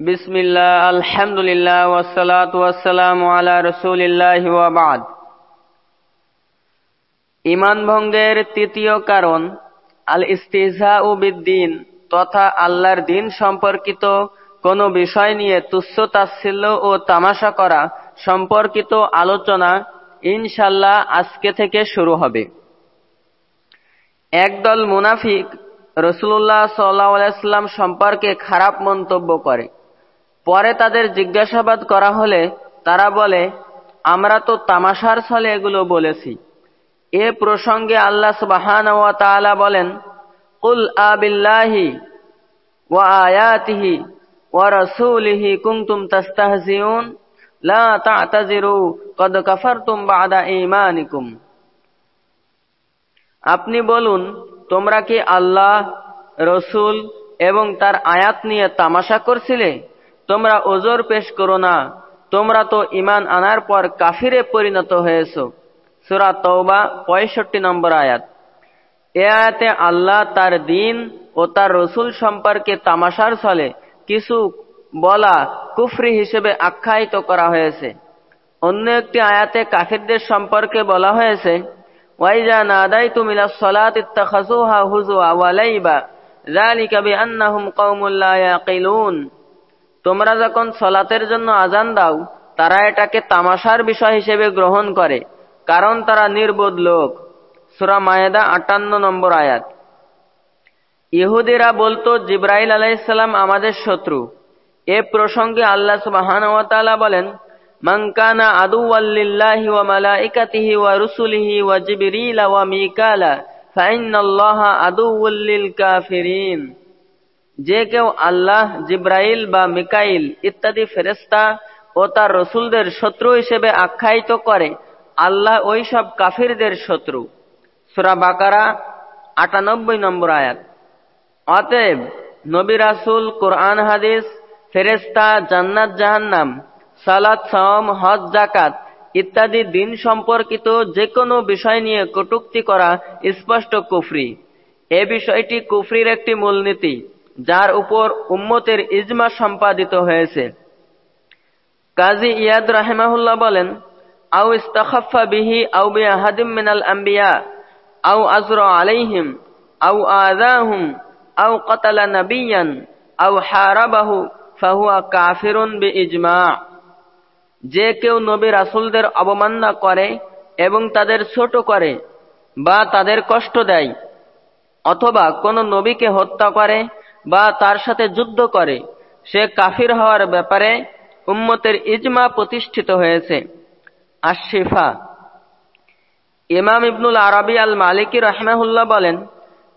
বিসমিল্লাহ, আলহামদুলিল্লাহ ওয়াসালাত ইমান ভঙ্গের তৃতীয় কারণ আল ইস্তিজা ও বিদ্দিন তথা আল্লাহর দিন সম্পর্কিত কোন বিষয় নিয়ে তুচ্ছ তাচ্ছিল্য ও তামাশা করা সম্পর্কিত আলোচনা ইনশাল্লাহ আজকে থেকে শুরু হবে। একদল মুনাফিক রসুল্লাহ সাল্লাম সম্পর্কে খারাপ মন্তব্য করে। পরে তাদের জিজ্ঞাসাবাদ করা হলে তারা বলে, আমরা তো তামাশার ছলে এগুলো বলেছি। এ প্রসঙ্গে আল্লাহ সুবাহান বলেন, কুল আবিল্লাহি ওয়া আয়াতিহি ওয়া রাসূলিহি কুনতুম তাস্তাহজিউন, লা কদ আপনি বলুন, তোমরা কি আল্লাহ, রসুল এবং তার আয়াত নিয়ে তামাশা করছিলে? তোমরা ওজোর পেশ করো না। তোমরা তো ইমান আনার পর কাফিরে পরিণত হয়েছ। সুরা তৌবা পঁয়ষট্টি নম্বর আয়াত। এ আয়াতে আল্লাহ তার দিন ও তার রসুল সম্পর্কে তামাশার ছলে কিছু বলা কুফরি হিসেবে আখ্যায়িত করা হয়েছে। অন্য একটি আয়াতে কাফিরদের সম্পর্কে বলা হয়েছে, ওয়াইজা নাদাই তুমিলা সলাত ইত্তাখাজুহা হুজুয়া ওয়ালাইবা যালিকা বিআন্নাহুম কওমুল লা ইয়াকিলুন। তোমরা যখন সলাতের জন্য আজান দাও, তারা এটাকে তামাশার বিষয় হিসেবে গ্রহণ করে, কারণ তারা নির্বোধ লোক। সুরা মায়েদা আটান্ন নম্বর আয়াত। ইহুদিরা বলতো, জিব্রাইল আলাইসাল্লাম আমাদের শত্রু। এ প্রসঙ্গে আল্লাহ সুবাহান বলেন মানকানা আদুওয়াল্লিল্লাহি ওয়া মালাইকাতিহি ওয়া রুসুলিহি ওয়া জিবরিল ওয়া মিকালা, ফাইন্নাল্লাহা আদুউল্লিল কাফিরিন। যে কেউ আল্লাহ, জিব্রাইল বা মিকাইল ইত্যাদি ফেরেস্তা ও তার রসুলদের শত্রু হিসেবে আখ্যায়িত করে, আল্লাহ ওই সব কাফিরদের শত্রু। সুরা বাকারা, আটানব্বই নম্বর আয়াত। অতএব নবী রাসুল, কোরআন, হাদিস ফেরেস্তা জান্নাত, জাহান্নাম সালাদ সম হজ জাকাত ইত্যাদি দিন সম্পর্কিত যে কোনো বিষয় নিয়ে কটুক্তি করা স্পষ্ট কুফরি। এ বিষয়টি কুফরির একটি মূলনীতি। যার উপর উম্মতের ইজমা সম্পাদিত হয়েছে। কাজী ইয়াদ রাহেমাহুল্লাহ বলেন আউ ইস্তাখাফা বিহি আউ বি আহাদিম মিনাল আম্বিয়া আউ আজর আলাইহিম আউ আযাহুম আউ কাতালা নাবিয়ান আউ হারাবাহু, ফাহুয়া কাফিরুন বি ইজমা যে কেউ নবী রাসুলদের অবমাননা করে এবং তাদের ছোট করে বা তাদের কষ্ট দেয়, অথবা কোন নবীকে হত্যা করে বা তার সাথে যুদ্ধ করে। সে কাফির হওয়ার ব্যাপারে উম্মতের ইজমা প্রতিষ্ঠিত হয়েছে। আশিফা ইমাম ইবনুল আরবি আল মালিকি রহমাহুল্লাহ বলেন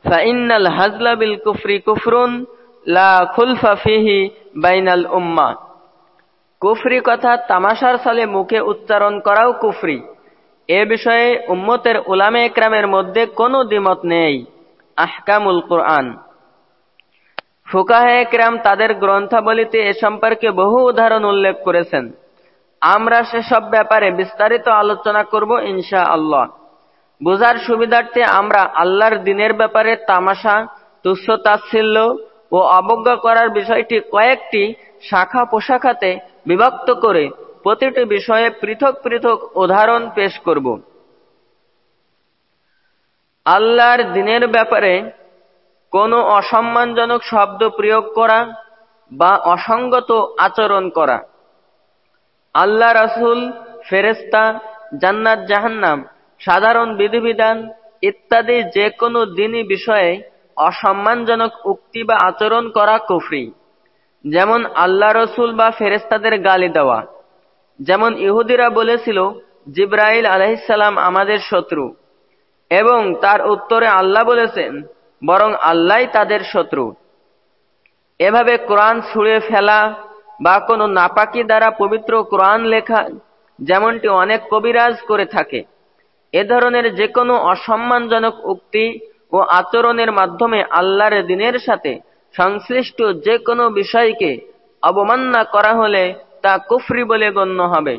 ফাইনাল হাজলা বিল কুফরি কুফরুন লা খুলফা ফিহি বাইনাল উম্মা। কুফরি কথা তামাশার সালে মুখে উচ্চারণ করাও কুফরি। এ বিষয়ে উম্মতের উলামে একরামের মধ্যে কোনো দ্বিমত নেই। আহকামুল কোরআন। ফুকাহে একরাম তাদের গ্রন্থাবলীতে এ সম্পর্কে বহু উদাহরণ উল্লেখ করেছেন। আমরা সেসব ব্যাপারে বিস্তারিত আলোচনা করব ইনশা আল্লাহ বোঝার সুবিধার্থে আমরা আল্লাহর দিনের ব্যাপারে তামাশা তুচ্ছ তাচ্ছিল্য ও অবজ্ঞা করার বিষয়টি কয়েকটি শাখা পোশাখাতে বিভক্ত করে প্রতিটি বিষয়ে পৃথক পৃথক উদাহরণ পেশ করব। আল্লাহর দিনের ব্যাপারে কোনো অসম্মানজনক শব্দ প্রয়োগ করা বা অসঙ্গত আচরণ করা। আল্লাহ রাসুল ফেরেস্তা জান্নাত জাহান্নাম, সাধারণ বিধিবিধান ইত্যাদি যে কোনো দিনই বিষয়ে অসম্মানজনক উক্তি বা আচরণ করা কুফরি। যেমন আল্লাহ রসুল বা ফেরেস্তাদের গালি দেওয়া। যেমন ইহুদিরা বলেছিল, জিব্রাইল আলহিসাল্লাম আমাদের শত্রু। এবং তার উত্তরে আল্লাহ বলেছেন বরং আল্লাহ তাদের শত্রু। এভাবে কোরআন ছুঁড়ে ফেলা বা কোনো নাপাকি দ্বারা পবিত্র কোরআন লেখা যেমনটি অনেক কবিরাজ করে থাকে, এ ধরনের যে কোনো অসম্মানজনক উক্তি ও আচরণের মাধ্যমে আল্লাহর দিনের সাথে সংশ্লিষ্ট যে কোনো বিষয়কে অবমাননা করা হলে তা কুফরি বলে গণ্য হবে।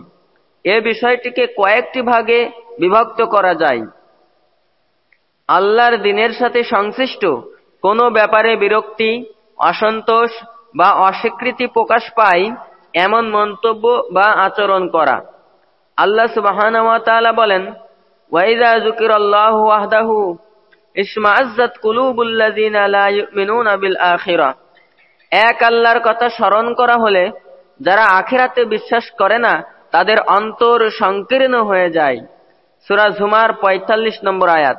এ বিষয়টিকে কয়েকটি ভাগে বিভক্ত করা যায়। আল্লাহর দিনের সাথে সংশ্লিষ্ট কোনো ব্যাপারে বিরক্তি, অসন্তোষ বা অস্বীকৃতি প্রকাশ পায় এমন মন্তব্য বা আচরণ করা। আল্লাহ সুবাহ বলেন ওয়াইদা জুকির আল্লাহ ওয়াহদাহু ইসমাজ্জাত কুলুবুল্লাযিনা লা ইউমিনুনা বিল আখিরাহ এক আল্লাহর কথা স্মরণ করা হলে যারা আখিরাতে বিশ্বাস করে না, তাদের অন্তর সংকীর্ণ হয়ে যায়। সূরা ঝুমার ৪৫ নম্বর আয়াত।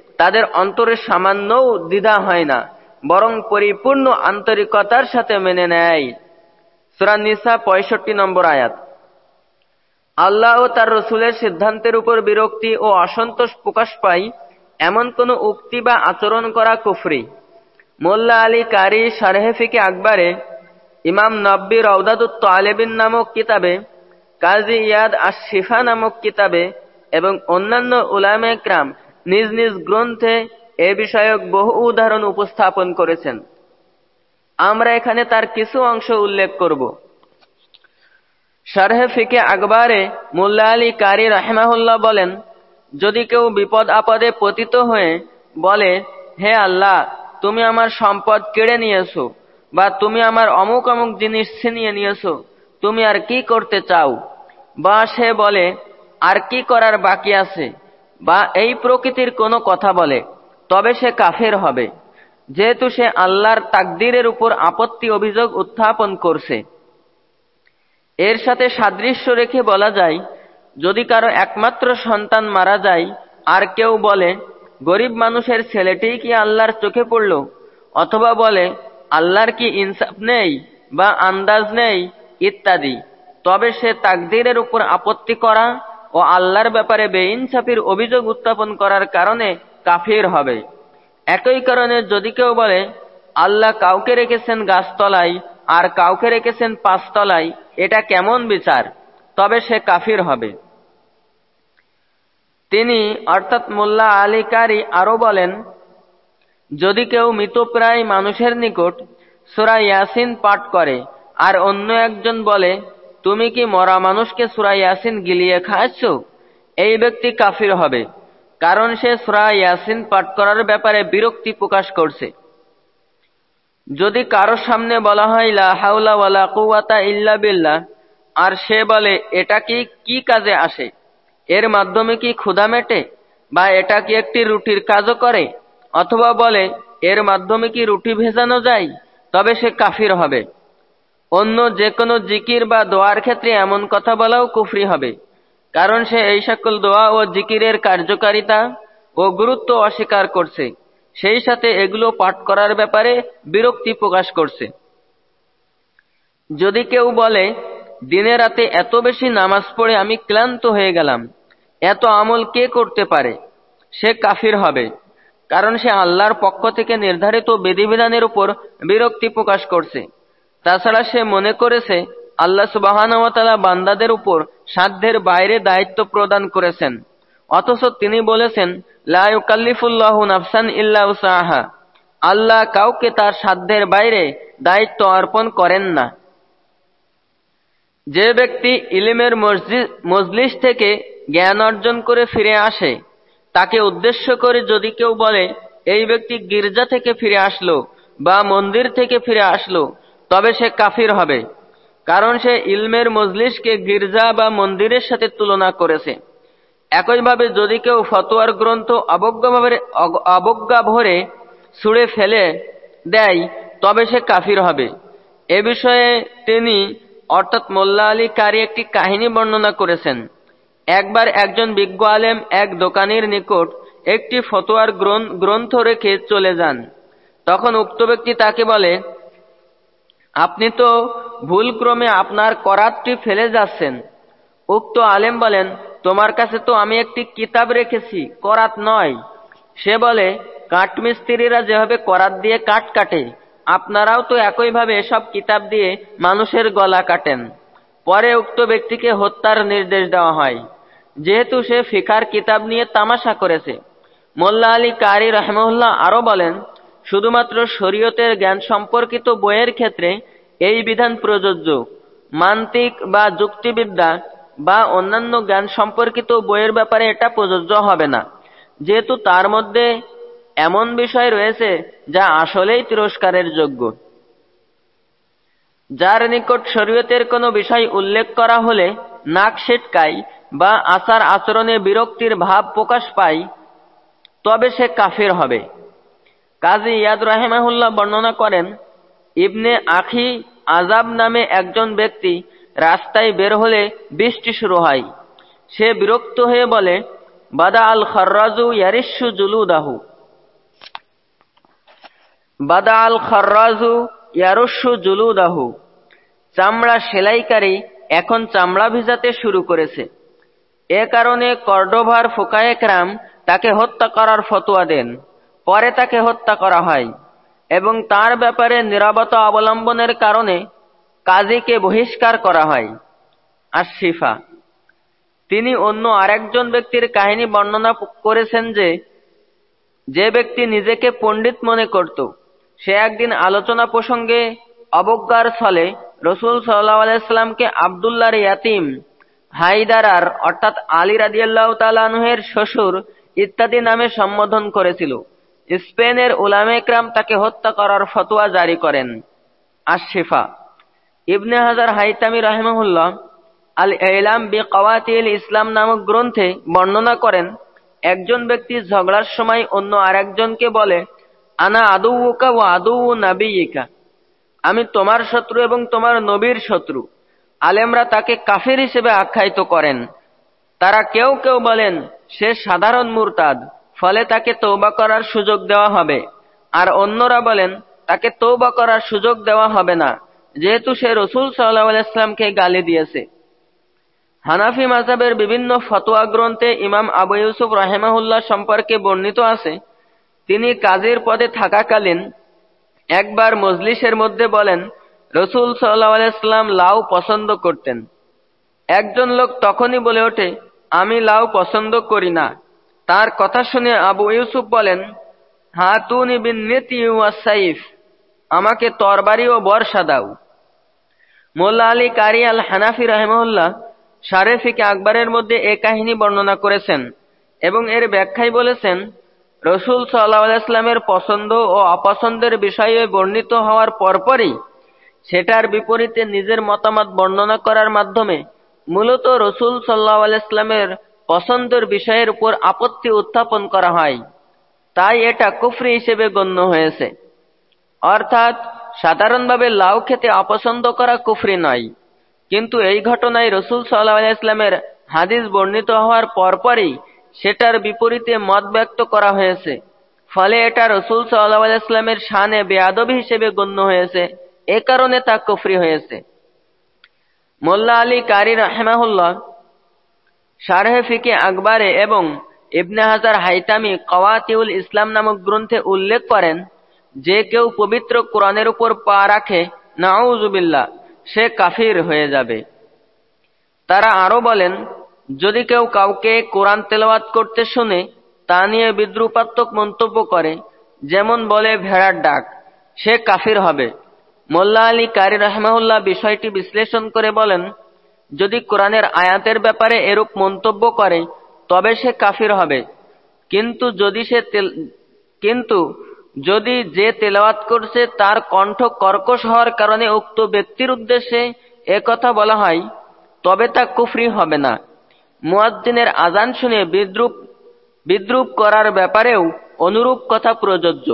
তাদের অন্তরে সামান্যও দ্বিধা হয় না, বরং পরিপূর্ণ আন্তরিকতার সাথে মেনে নেয়। সুরানিসা পঁয়ষট্টি নম্বর আয়াত। আল্লাহ ও তার রসুলের সিদ্ধান্তের উপর বিরক্তি ও অসন্তোষ প্রকাশ পায়, এমন কোন উক্তি বা আচরণ করা কুফরি। মোল্লা আলী কারি সারহেফিকে আকবরে, ইমাম নব্বী রৌদাদুত আলেবিন নামক কিতাবে, কাজী ইয়াদ আর শিফা নামক কিতাবে এবং অন্যান্য উলামে ক্রাম নিজ নিজ গ্রন্থে এ বিষয়ক বহু উদাহরণ উপস্থাপন করেছেন। আমরা এখানে তার কিছু অংশ উল্লেখ করব। শারহে ফিকে আকবরে মোল্লা আলী কারি রাহমাহুল্লাহ বলেন, যদি কেউ বিপদ আপদে পতিত হয়ে বলে, হে আল্লাহ, তুমি আমার সম্পদ কেড়ে নিয়েছো বা তুমি আমার অমুক অমুক জিনিস ছিনিয়ে নিয়েছো, তুমি আর কি করতে চাও বা সে বলে, আর কি করার বাকি আছে বা এই প্রকৃতির কোনো কথা বলে, তবে সে কাফের হবে। যেহেতু সে আল্লাহর তাকদিরের উপর আপত্তি অভিযোগ উত্থাপন করছে। এর সাথে সাদৃশ্য রেখে বলা যায়, যদি কারও একমাত্র সন্তান মারা যায়, আর কেউ বলে, গরিব মানুষের ছেলেটিই কি আল্লাহর চোখে পড়ল? অথবা বলে, আল্লাহর কি ইনসাফ নেই বা আন্দাজ নেই? ইত্যাদি। তবে সে তাকদিরের উপর আপত্তি করা ও আল্লাহর ব্যাপারে বেইনসাফির অভিযোগ উত্থাপন করার কারণে কাফির হবে। একই কারণে যদি কেউ বলে, আল্লাহ কাউকে রেখেছেন গাছতলায় আর কাউকে রেখেছেন পাঁচতলায়, এটা কেমন বিচার? তবে সে কাফির হবে। তিনি, অর্থাৎ মোল্লা আলী কারি আরও বলেন, যদি কেউ মৃতপ্রায় মানুষের নিকট সুরা ইয়াসিন পাঠ করে আর অন্য একজন বলে তুমি কি মরা মানুষকে সুরা ইয়াসিন গিলিয়ে খাচ্ছ এই ব্যক্তি কাফির হবে, কারণ সে সুরা ইয়াসিন পাঠ করার ব্যাপারে বিরক্তি প্রকাশ করছে। যদি কারও সামনে বলা হয়, লা হাউলা ওয়ালা কুওয়াতা ইল্লা বিল্লাহ আর সে বলে, এটা কি কি কাজে আসে? এর মাধ্যমে কি ক্ষুধা মেটে? বা এটা কি একটি রুটির কাজও করে? অথবা বলে, এর মাধ্যমে কি রুটি ভেজানো যায়? তবে সে কাফির হবে। অন্য যে কোনো জিকির বা দোয়ার ক্ষেত্রে এমন কথা বলাও কুফরি হবে। কারণ সে এই সকল দোয়া ও জিকিরের কার্যকারিতা ও গুরুত্ব অস্বীকার করছে। সেই সাথে এগুলো পাঠ করার ব্যাপারে বিরক্তি প্রকাশ করছে। যদি কেউ বলে, দিনে রাতে এত বেশি নামাজ পড়ে আমি ক্লান্ত হয়ে গেলাম, এত আমল কে করতে পারে? সে কাফির হবে। কারণ সে আল্লাহর পক্ষ থেকে নির্ধারিত বিধিবিধানের উপর বিরক্তি প্রকাশ করছে। তাছাড়া সে মনে করেছে, আল্লাহ সুবাহানওয়াতালা বান্দাদের উপর সাধ্যের বাইরে দায়িত্ব প্রদান করেছেন। অথচ তিনি বলেছেন নাফসান ইল্লা আল্লাহ কাউকে তার সাধ্যের বাইরে দায়িত্ব অর্পণ করেন না। যে ব্যক্তি ইলিমের মজলিস থেকে জ্ঞান অর্জন করে ফিরে আসে, তাকে উদ্দেশ্য করে যদি কেউ বলে, এই ব্যক্তি গির্জা থেকে ফিরে আসলো বা মন্দির থেকে ফিরে আসলো তবে সে কাফির হবে, কারণ সে ইলমের মজলিসকে গির্জা বা মন্দিরের সাথে তুলনা করেছে। একইভাবে যদি কেউ ফতোয়ার গ্রন্থ অবজ্ঞাভাবে অবজ্ঞা ভরে ছুঁড়ে ফেলে দেয়, তবে সে কাফির হবে। এ বিষয়ে তিনি, অর্থাৎ মোল্লা আলী কারি একটি কাহিনী বর্ণনা করেছেন। একবার একজন বিজ্ঞ আলেম এক দোকানের নিকট একটি ফতোয়ার গ্রন্থ রেখে চলে যান। তখন উক্ত ব্যক্তি তাকে বলে আপনি তো ভুলক্রমে আপনার করাতটি ফেলে যাচ্ছেন। উক্ত আলেম বলেন, তোমার কাছে তো আমি একটি কিতাব রেখেছি, করাত নয়। সে বলে, কাঠমিস্ত্রিরা যেভাবে করাত দিয়ে কাঠ কাটে, আপনারাও তো একইভাবে এসব কিতাব দিয়ে মানুষের গলা কাটেন। পরে উক্ত ব্যক্তিকে হত্যার নির্দেশ দেওয়া হয়। যেহেতু সে ফিকার কিতাব নিয়ে তামাশা করেছে। মোল্লা আলী কারি রহমউল্লাহ আরও বলেন শুধুমাত্র শরীয়তের জ্ঞান সম্পর্কিত বইয়ের ক্ষেত্রে এই বিধান প্রযোজ্য। মান্তিক বা যুক্তিবিদ্যা বা অন্যান্য জ্ঞান সম্পর্কিত বইয়ের ব্যাপারে এটা প্রযোজ্য হবে না। যেহেতু তার মধ্যে এমন বিষয় রয়েছে যা আসলেই তিরস্কারের যোগ্য। যার নিকট শরীয়তের কোনো বিষয় উল্লেখ করা হলে নাক সেটকাই বা আচার আচরণে বিরক্তির ভাব প্রকাশ পায়, তবে সে কাফের হবে। কাজী ইয়াদ রাহেমাহুল্লাহ বর্ণনা করেন, ইবনে আখি আজাব নামে একজন ব্যক্তি রাস্তায় বের হলে বৃষ্টি শুরু হয়। সে বিরক্ত হয়ে বলে, বাদা আল খর্রাজু ইয়ারিসু জুলুদাহু। বাদা আল খর্রাজু ইয়ারস্যু জুলুদাহু। চামড়া সেলাইকারী এখন চামড়া ভিজাতে শুরু করেছে। এ কারণে কর্ডোভার ফোকায়েকরাম তাকে হত্যা করার ফতোয়া দেন। পরে তাকে হত্যা করা হয় এবং তার ব্যাপারে নিরাপত্তা অবলম্বনের কারণে কাজীকে বহিষ্কার করা হয়। আর শিফা তিনি অন্য আরেকজন ব্যক্তির কাহিনী বর্ণনা করেছেন যে যে ব্যক্তি নিজেকে পণ্ডিত মনে করত, সে একদিন আলোচনা প্রসঙ্গে অবজ্ঞার ছলে রসুল সাল্লাহ আলাইস্লামকে আবদুল্লাহর ইয়াতিম হাইদারার অর্থাৎ আলী রাদিয়াল্লাহ তালানহের শ্বশুর ইত্যাদি নামে সম্বোধন করেছিল। স্পেনের উলামেকরাম তাকে হত্যা করার ফতোয়া জারি করেন আশিফা ইবনে হাজার হাইতামি রাহেমহুল্লাহ আল এলাম বি কওয়াতিল ইসলাম নামক গ্রন্থে বর্ণনা করেন, একজন ব্যক্তি ঝগড়ার সময় অন্য আরেকজনকে বলে, আনা আদৌকা ও আদৌ নাবিকা আমি তোমার শত্রু এবং তোমার নবীর শত্রু। আলেমরা তাকে কাফের হিসেবে আখ্যায়িত করেন। তারা কেউ কেউ বলেন, সে সাধারণ মুরতাদ। ফলে তাকে তৌবা করার সুযোগ দেওয়া হবে। আর অন্যরা বলেন, তাকে তৌবা করার সুযোগ দেওয়া হবে না, যেহেতু সে রসুল সাল্লাহ গালি দিয়েছে। হানাফি মাজাবের বিভিন্ন ফতোয়া গ্রন্থে ইমাম আবু ইউসুফ রাহেমাহুল্লাহ সম্পর্কে বর্ণিত আছে। তিনি কাজীর পদে থাকাকালীন একবার মজলিসের মধ্যে বলেন, রসুল সাল্লাহ আলাইস্লাম লাউ পছন্দ করতেন। একজন লোক তখনই বলে ওঠে, আমি লাউ পছন্দ করি না। তার কথা শুনে আবু ইউসুফ বলেন, হাতুনি বিন নেতি সাইফ, আমাকে তরবারি ও বর্ষা দাও। মোল্লা আলী কারি আল হানাফি রহমউল্লাহ সারেফিকে আকবরের মধ্যে এ কাহিনী বর্ণনা করেছেন এবং এর ব্যাখ্যায় বলেছেন, রসুল সাল্লাহ আলাইস্লামের পছন্দ ও অপছন্দের বিষয়ে বর্ণিত হওয়ার পরপরই সেটার বিপরীতে নিজের মতামত বর্ণনা করার মাধ্যমে মূলত রসুল সাল্লাহ আলাইস্লামের পছন্দের বিষয়ের উপর আপত্তি উত্থাপন করা হয়। তাই এটা কুফরি হিসেবে গণ্য হয়েছে। অর্থাৎ, সাধারণভাবে লাউ খেতে অপছন্দ করা কুফরি নয়। কিন্তু এই ঘটনায় রসুল সাল্লাহ ইসলামের হাদিস বর্ণিত হওয়ার পরপরই সেটার বিপরীতে মত ব্যক্ত করা হয়েছে। ফলে এটা রসুল সাল্লাহ ইসলামের শানে বেয়াদবি হিসেবে গণ্য হয়েছে। এ কারণে তা কুফরি হয়েছে। মোল্লা আলী কারি রাহেমাহুল্লাহ শারহে ফিকে আকবরে এবং ইবনে হাজার হাইতামি কওয়াতিউল ইসলাম নামক গ্রন্থে উল্লেখ করেন, যে কেউ পবিত্র কোরআনের উপর পা রাখে নাউজুবিল্লা সে কাফির হয়ে যাবে। তারা আরও বলেন, যদি কেউ কাউকে কোরআন তেলাওয়াত করতে শুনে, তা নিয়ে বিদ্রুপাত্মক মন্তব্য করে, যেমন বলে ভেড়ার ডাক, সে কাফির হবে। মোল্লা আলী কারি রহমাউল্লাহ বিষয়টি বিশ্লেষণ করে বলেন যদি কোরআনের আয়াতের ব্যাপারে এরূপ মন্তব্য করে, তবে সে কাফির হবে। কিন্তু যদি সে কিন্তু যদি যে তেলাওয়াত করছে তার কণ্ঠ কর্কশ হওয়ার কারণে উক্ত ব্যক্তির উদ্দেশ্যে কথা বলা হয়, তবে তা কুফরি হবে না। মুয়াজ্জিনের আজান শুনে বিদ্রুপ বিদ্রুপ করার ব্যাপারেও অনুরূপ কথা প্রযোজ্য।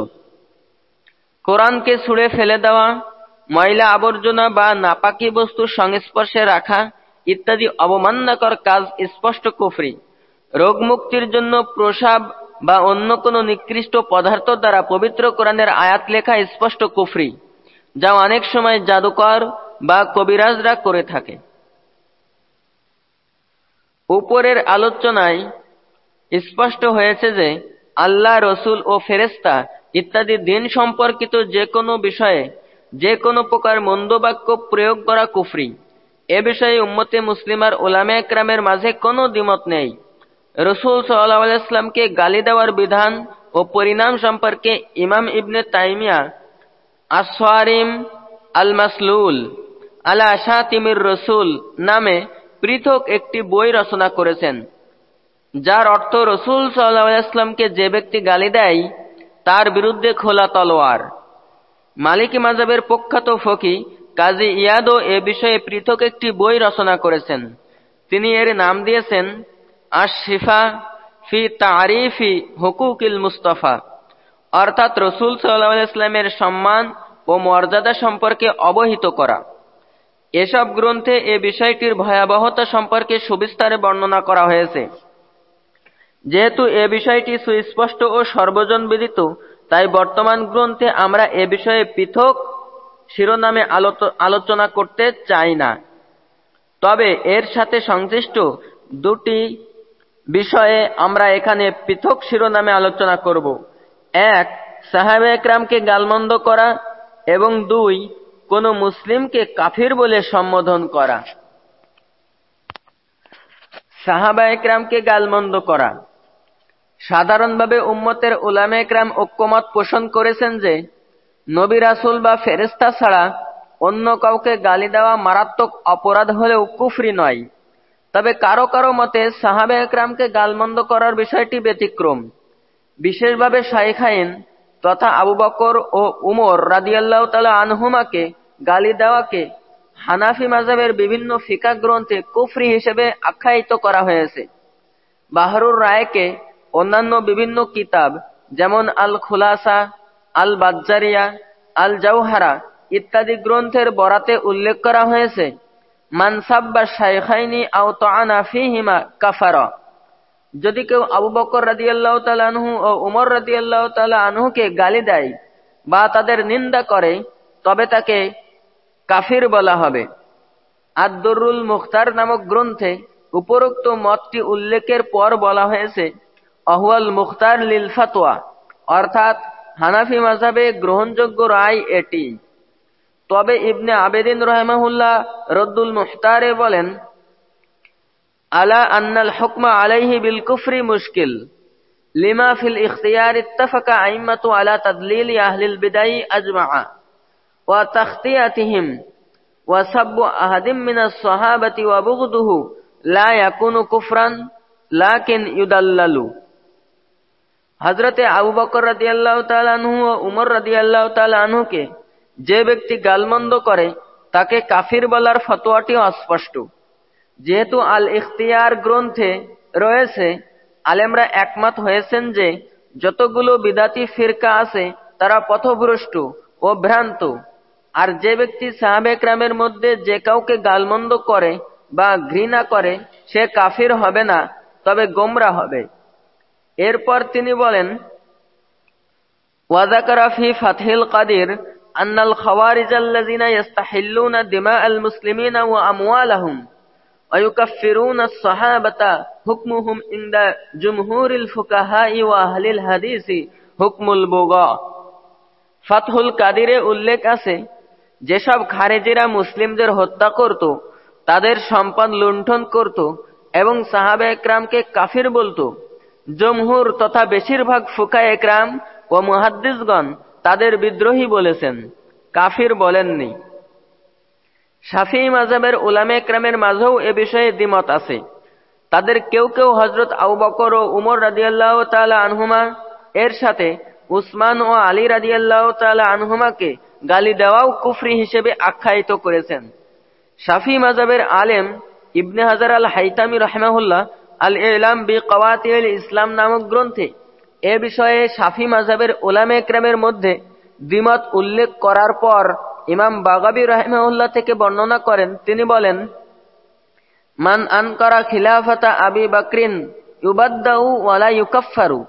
কোরআনকে ছুঁড়ে ফেলে দেওয়া, ময়লা আবর্জনা বা নাপাকি বস্তুর সংস্পর্শে রাখা ইত্যাদি অবমাননাকর কাজ স্পষ্ট কুফরি। রোগ মুক্তির জন্য প্রসাব বা অন্য কোনো নিকৃষ্ট পদার্থ দ্বারা পবিত্র কোরআনের আয়াত লেখা স্পষ্ট কুফরি, যা অনেক সময় জাদুকর বা কবিরাজরা করে থাকে। উপরের আলোচনায় স্পষ্ট হয়েছে যে আল্লাহ, রসুল ও ফেরেস্তা ইত্যাদি দিন সম্পর্কিত যে কোনো বিষয়ে যে কোনো প্রকার মন্দবাক্য প্রয়োগ করা কুফরি। এ বিষয়ে উম্মতে মুসলিমার ওলামে একরামের মাঝে কোনো দ্বিমত নেই। রসুল সাল্লাহামকে গালি দেওয়ার বিধান ও পরিণাম সম্পর্কে ইমাম ইবনে তাইমিয়া আসওয়ারিম আল মাসলুল আলা শাতিমির রসুল নামে পৃথক একটি বই রচনা করেছেন, যার অর্থ রসুল সাল্লাহামকে যে ব্যক্তি গালি দেয়, তার বিরুদ্ধে খোলা তলোয়ার। মালিকী মাজাবের প্রখ্যাত ফকি কাজী ইয়াদও এ বিষয়ে পৃথক একটি বই রচনা করেছেন। তিনি এর নাম দিয়েছেন আশিফা ফি তারিফি হুকুকিল মুস্তফা। অর্থাৎ রসুল সাল্লাহ ইসলামের সম্মান ও মর্যাদা সম্পর্কে অবহিত করা। এসব গ্রন্থে এ বিষয়টির ভয়াবহতা সম্পর্কে সুবিস্তারে বর্ণনা করা হয়েছে। যেহেতু এ বিষয়টি সুস্পষ্ট ও সর্বজন বিদিত, তাই বর্তমান গ্রন্থে আমরা এ বিষয়ে পৃথক শিরোনামে আলোচনা করতে চাই না। তবে এর সাথে সংশ্লিষ্ট দুটি বিষয়ে আমরা এখানে পৃথক শিরোনামে আলোচনা করব। এক, সাহাবে একরামকে গালমন্দ করা এবং দুই, কোন মুসলিমকে কাফির বলে সম্বোধন করা। সাহাবা একরামকে গালমন্দ করা। সাধারণভাবে উম্মতের উলামে একরাম ঐক্যমত পোষণ করেছেন যে নবী রাসুল বা ফেরেস্তা ছাড়া অন্য কাউকে গালি দেওয়া মারাত্মক অপরাধ হলেও কুফরি নয়। তবে কারও কারও মতে সাহাবে একরামকে গালমন্দ করার বিষয়টি ব্যতিক্রম। বিশেষভাবে শাইখাইন তথা আবু বকর ও উমর রাদিয়াল্লাহ তালা আনহুমাকে গালি দেওয়াকে হানাফি মাজাবের বিভিন্ন ফিকা গ্রন্থে কুফরি হিসেবে আখ্যায়িত করা হয়েছে। বাহরুর রায়কে অন্যান্য বিভিন্ন কিতাব যেমন আল খুলাসা আল বাজ্জারিয়া আল জাউহারা ইত্যাদি গ্রন্থের বরাতে উল্লেখ করা হয়েছে। মানসাব্বা শাইখাইনি আও তানা ফিহিমা কাফারা। যদি কেউ আবু বকর রাদিয়াল্লাহ আনহু ও উমর রাদিয়াল্লাহ তালা আনহুকে গালি দেয় বা তাদের নিন্দা করে, তবে তাকে কাফির বলা হবে। আদরুল মুখতার নামক গ্রন্থে উপরোক্ত মতটি উল্লেখের পর বলা হয়েছে, অহুয়াল মুখতার লিল ফাতোয়া অর্থাৎ হানাফি মাঝাবে গ্রহণযোগ্য রায় এটি। তবে ইবনে আবেদিন রহমাহুল্লাহ রদ্দুল মুখতারে বলেন, আলা আন্নাল হুকমা আলাইহি বিল কুফরি মুশকিল, লিমা ফিল ইখতিয়ার ইত্তাফাকা আইম্মাতু আলা তাদলিল আহলিল বিদাই আজমাআ, ওয়া তাখতিয়াতিহিম, ওয়া সাব্বু আহাদিম মিনাস সাহাবাতি ওয়া বুগদুহু লা ইয়াকুনু কুফরান, লাকিন ইউদাল্লালু। হজরতে আবু বকর রাদিয়াল্লাহু তাআলা আনহু ও উমর রাদিয়াল্লাহু তাআলা আনহুকে যে ব্যক্তি গালমন্দ করে, তাকে কাফির বলার ফতোয়াটি অস্পষ্ট। যেহেতু আল ইখতিয়ার গ্রন্থে রয়েছে, আলেমরা একমত হয়েছেন যে, যতগুলো বিদাতি ফিরকা আছে, তারা পথভ্রষ্ট ও ভ্রান্ত। আর যে ব্যক্তি সাহাবেকরামের মধ্যে যে কাউকে গালমন্দ করে বা ঘৃণা করে, সে কাফির হবে না, তবে গোমরা হবে। এরপর তিনি বলেন ওয়াজাকারাফি ফাতহিল কাদির আন্নাল খাওয়ারিজাল্লাযিনা ইস্তাহিল্লুনা দিমাআল মুসলিমিনা ওয়া আমওয়ালাহুম ويكفرون الصحابة حكمهم عند جمهور الفقهاء وأهل الحديث حكم البغاء ফাতহুল কাদিরে উল্লেখ আছে যেসব খারেজিরা মুসলিমদের হত্যা করত তাদের সম্পদ লুণ্ঠন করত এবং সাহাবে একরামকে কাফির বলতো জমহুর তথা বেশিরভাগ ফুকা একরাম ও মুহাদ্দিসগণ তাদের বিদ্রোহী বলেছেন। কাফির বলেননি। শাফি মাজাবের উলামে একরামের মাঝেও এ বিষয়ে দ্বিমত আছে। তাদের কেউ কেউ হজরত আউ বকর ও উমর রাদিয়াল্লাহ তালা আনহুমা, এর সাথে উসমান ও আলী রাদিয়াল্লাহ তালা আনহুমাকে গালি দেওয়াও কুফরি হিসেবে আখ্যায়িত করেছেন। শাফি মাজাবের আলেম ইবনে হাজার আল হাইতামি রহমাহুল্লাহ আল ইলাম বি কওয়াতিল ইসলাম নামক গ্রন্থে এ বিষয়ে শাফি মাজাবের ওলামে একরামের মধ্যে দ্বিমত উল্লেখ করার পর ইমাম বাগাবি রহমাউল্লাহ থেকে বর্ণনা করেন। তিনি বলেন, মান আনকারা খিলাফাতা আবি বাকরিন ইউবাদ্দাউ ওয়ালা ইউকাফফারু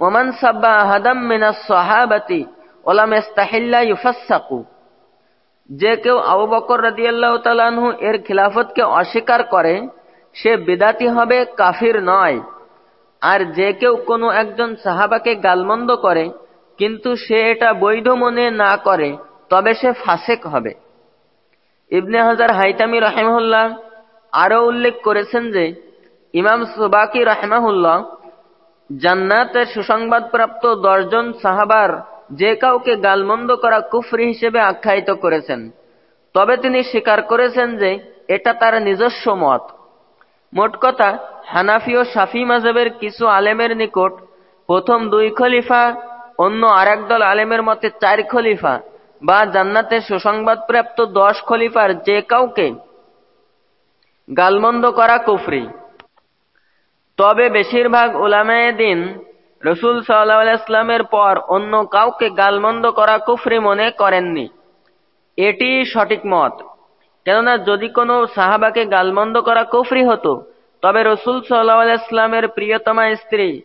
ওমান সাব্বা আহাদাম মিনাস সাহাবাতি ওলাম ইস্তাহিল্লা ইউফাসসাকু যে কেউ আবু বকর রাদিয়াল্লাহু তাআলা এর খিলাফতকে অস্বীকার করে সে বিদাতি হবে, কাফির নয়। আর যে কেউ কোনো একজন সাহাবাকে গালমন্দ করে, কিন্তু সে এটা বৈধ মনে না করে, তবে সে ফাসেক হবে। ইবনে হাজার হাইতামি রাহেমহুল্লাহ আরও উল্লেখ করেছেন যে, ইমাম সুবাকি রাহেমাহুল্লাহ জান্নাতের সুসংবাদপ্রাপ্ত দশজন সাহাবার যে কাউকে গালমন্দ করা কুফরি হিসেবে আখ্যায়িত করেছেন। তবে তিনি স্বীকার করেছেন যে, এটা তার নিজস্ব মত। মোট কথা, হানাফি ও শাফি মাজাবের কিছু আলেমের নিকট প্রথম দুই খলিফা, অন্য আরেক দল আলেমের মতে চার খলিফা বা জান্নাতে সুসংবাদপ্রাপ্ত দশ খলিফার যে কাউকে গালমন্দ করা কুফরি। তবে বেশিরভাগ উলামায়ে দিন রসুল সাল্লাহামের পর অন্য কাউকে গালমন্দ করা কুফরি মনে করেননি। এটি সঠিক মত। কেননা যদি কোনো সাহাবাকে গালমন্দ করা কুফরি হতো, তবে রসুল সাল্লাহামের প্রিয়তমা স্ত্রী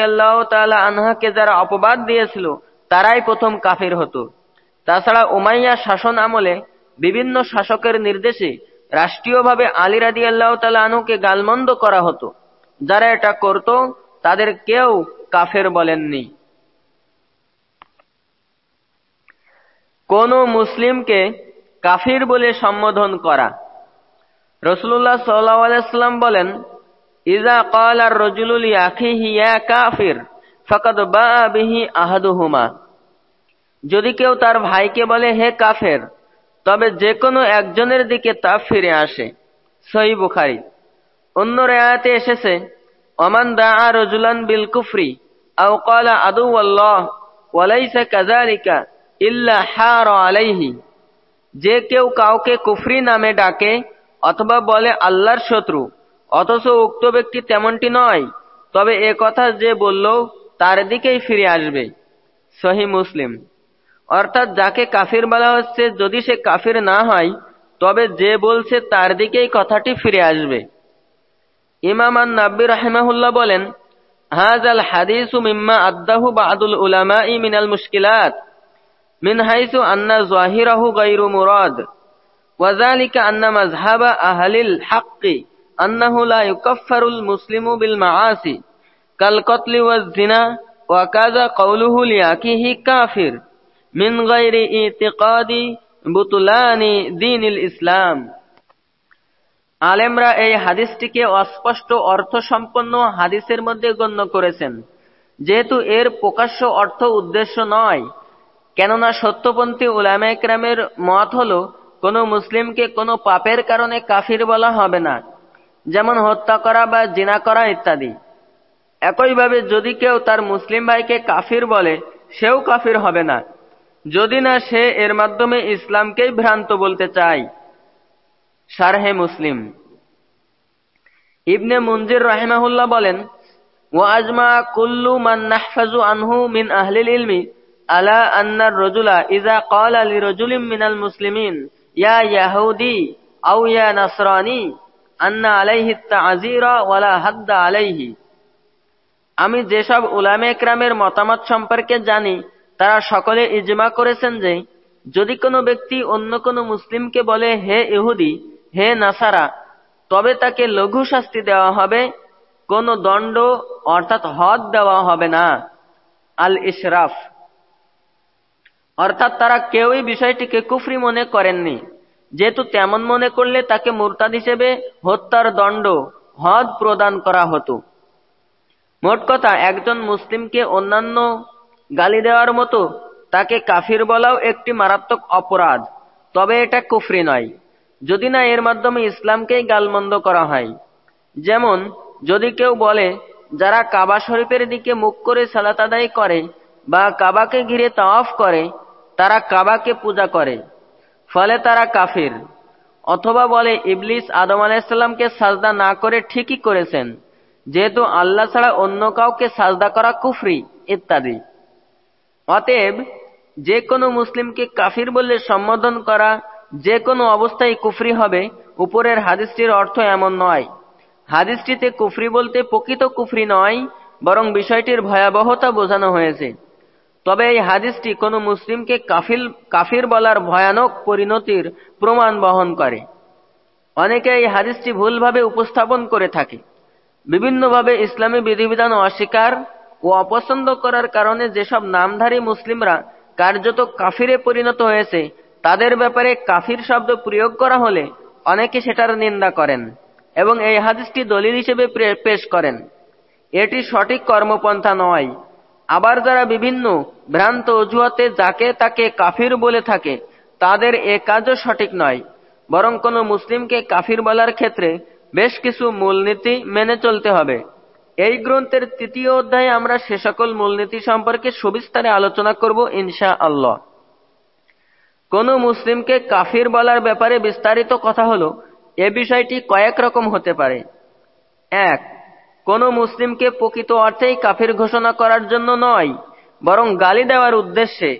আল্লাহ আনহাকে যারা অপবাদ দিয়েছিল, তারাই প্রথম কাফির হতো। তাছাড়া উমাইয়া শাসন আমলে বিভিন্ন শাসকের নির্দেশে রাষ্ট্রীয়ভাবে আলী রাদি আল্লাহ তালা আনুকে গালমন্দ করা হতো। যারা এটা করত, তাদের কেউ কাফের বলেননি। কোন মুসলিমকে কাফির বলে সম্বোধন করা। রসুল্লাহ সাল্লাম বলেন ইজা কাল আর রজুলুল ইয়া কাফির ফকত বা বিহি আহাদুহুমা। যদি কেউ তার ভাইকে বলে, হে কাফের, তবে যে কোনো একজনের দিকে তা ফিরে আসে। সহি বুখারি। অন্য রেয়াতে এসেছে অমান দা রজুলান বিল কুফরি, আও কালা আদু আল্লাহ ওয়ালাইসা কাজালিকা ইল্লা হার আলাইহি। যে কেউ কাউকে কুফরি নামে ডাকে অথবা বলে আল্লাহর শত্রু, অথচ উক্ত ব্যক্তি তেমনটি নয়, তবে এ কথা যে বলল তার দিকেই ফিরে আসবে। সহি মুসলিম। অর্থাৎ যাকে কাফির বলা হচ্ছে, যদি সে কাফির না হয়, তবে যে বলছে তার দিকেই কথাটি ফিরে আসবে। ইমাম আন নাব্বি রাহেমাহুল্লাহ বলেন হাজ আল হাদিসু মিম্মা আদাহু বাদুল উলামা ই মিনাল মুশকিলাত। মিন হাইসু আন্না জাহিরাহু গাইরু মুরাদ وذلك أن مذهب أهل الحق أنه لا يكفر المسلم بالمعاصي كالقتل والزنا وكذا قوله لأكيه كافر من غير اعتقاد بطلان دين الإسلام আলেমরা এই হাদিসটিকে অস্পষ্ট অর্থ সম্পন্ন হাদিসের মধ্যে গণ্য করেছেন যেহেতু এর প্রকাশ্য অর্থ উদ্দেশ্য নয় কেননা সত্যপন্থী উলামাইকরামের মত হল, কোনো মুসলিমকে কোনো পাপের কারণে কাফির বলা হবে না, যেমন হত্যা করা বা জিনা করা ইত্যাদি। একইভাবে যদি কেউ তার মুসলিম ভাইকে কাফির বলে, সেও কাফির হবে না। যদি না, সে এর মাধ্যমে ইসলামকেই ভ্রান্ত বলতে চায়। সারহে মুসলিম। ইবনে মুনজির রাহেমাহুল্লাহ বলেন ওয়াজমা কুল্লু মান নাহফাজু আনহু মিন আহলিল ইলমি। আলা আন্নার রজুলা ইজা ক্বালা লিরাজুলিন মিনাল মুসলিমিন, ইয়া ইয়াহুদি আও ইয়া নাসরানি, আন্না আলাইহি তাযীরা ওয়ালা হাদ্দা আলাইহি। আমি যেসব উলামে একরামের মতামত সম্পর্কে জানি, তারা সকলে ইজমা করেছেন যে, যদি কোনো ব্যক্তি অন্য কোনো মুসলিমকে বলে, হে ইহুদি, হে নাসারা তবে তাকে লঘু শাস্তি দেওয়া হবে, কোন দণ্ড অর্থাৎ হদ দেওয়া হবে না। আল ইশরাফ অর্থাৎ তারা কেউই বিষয়টিকে কুফরি মনে করেননি। যেহেতু তেমন মনে করলে তাকে মুরতাদ হিসেবে হত্যার দণ্ড, হদ প্রদান করা হতো। মোট কথা, একজন মুসলিমকে অন্যান্য গালি দেওয়ার মতো তাকে কাফির বলাও একটি মারাত্মক অপরাধ, তবে এটা কুফরি নয়। যদি না, এর মাধ্যমে ইসলামকেই গালমন্দ করা হয়। যেমন, যদি কেউ বলে, যারা কাবা শরীফের দিকে মুখ করে সালাত আদায় করে বা কাবাকে ঘিরে তাওয়াফ করে তারা কাবাকে পূজা করে, ফলে তারা কাফির। অথবা বলে, ইবলিস আদম আলাইসাল্লামকে সাজদা না করে ঠিকই করেছেন, যেহেতু আল্লাহ ছাড়া অন্য কাউকে সাজদা করা কুফরি, ইত্যাদি। অতএব, যে কোনো মুসলিমকে কাফির বলে সম্বোধন করা যে কোনো অবস্থায় কুফরি হবে, উপরের হাদিসটির অর্থ এমন নয়। হাদিসটিতে কুফরি বলতে প্রকৃত কুফরি নয়, বরং বিষয়টির ভয়াবহতা বোঝানো হয়েছে। তবে এই হাদিসটি কোনো মুসলিমকে কাফিল, কাফির বলার ভয়ানক পরিণতির প্রমাণ বহন করে। অনেকে এই হাদিসটি ভুলভাবে উপস্থাপন করে থাকে। বিভিন্নভাবে ইসলামী বিধিবিধান অস্বীকার ও অপছন্দ করার কারণে যেসব নামধারী মুসলিমরা কার্যত কাফিরে পরিণত হয়েছে, তাদের ব্যাপারে কাফির শব্দ প্রয়োগ করা হলে অনেকে সেটার নিন্দা করেন এবং এই হাদিসটি দলিল হিসেবে পেশ করেন। এটি সঠিক কর্মপন্থা নয়। আবার যারা বিভিন্ন ভ্রান্ত অজুহাতে যাকে তাকে কাফির বলে থাকে, তাদের এ কাজও সঠিক নয়। বরং কোনো মুসলিমকে কাফির বলার ক্ষেত্রে বেশ কিছু মূলনীতি মেনে চলতে হবে। এই গ্রন্থের তৃতীয় অধ্যায়ে আমরা সে সকল মূলনীতি সম্পর্কে সবিস্তারে আলোচনা করব ইনশা আল্লাহ কোন মুসলিমকে কাফির বলার ব্যাপারে বিস্তারিত কথা হল, এ বিষয়টি কয়েক রকম হতে পারে। এক কোন মুসলিমকে প্রকৃত অর্থেই কাফির ঘোষণা করার জন্য নয়, বরং গালি দেওয়ার উদ্দেশ্যে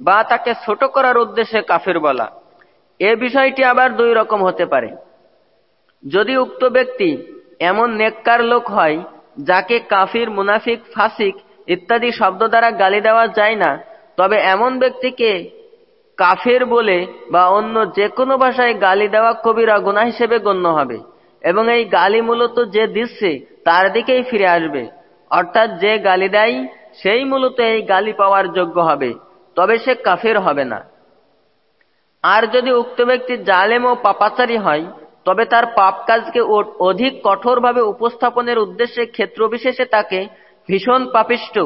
বা তাকে ছোট করার উদ্দেশ্যে কাফির বলা। এ বিষয়টি আবার দুই রকম হতে পারে। যদি উক্ত ব্যক্তি এমন নেককার লোক হয়, যাকে কাফির, মুনাফিক, ফাসিক ইত্যাদি শব্দ দ্বারা গালি দেওয়া যায় না, তবে এমন ব্যক্তিকে কাফের বলে বা অন্য যে কোনো ভাষায় গালি দেওয়া কবিরা গুণা হিসেবে গণ্য হবে, এবং এই গালি মূলত যে দিচ্ছে তার দিকেই ফিরে আসবে। অর্থাৎ যে গালি দেয়, সেই মূলত এই গালি পাওয়ার যোগ্য হবে, তবে সে কাফের হবে না। আর যদি উক্ত ব্যক্তি জালেম ও পাপাচারী হয়, তবে তার পাপ কাজকে অধিক কঠোরভাবে উপস্থাপনের উদ্দেশ্যে ক্ষেত্রবিশেষে তাকে ভীষণ পাপিষ্ট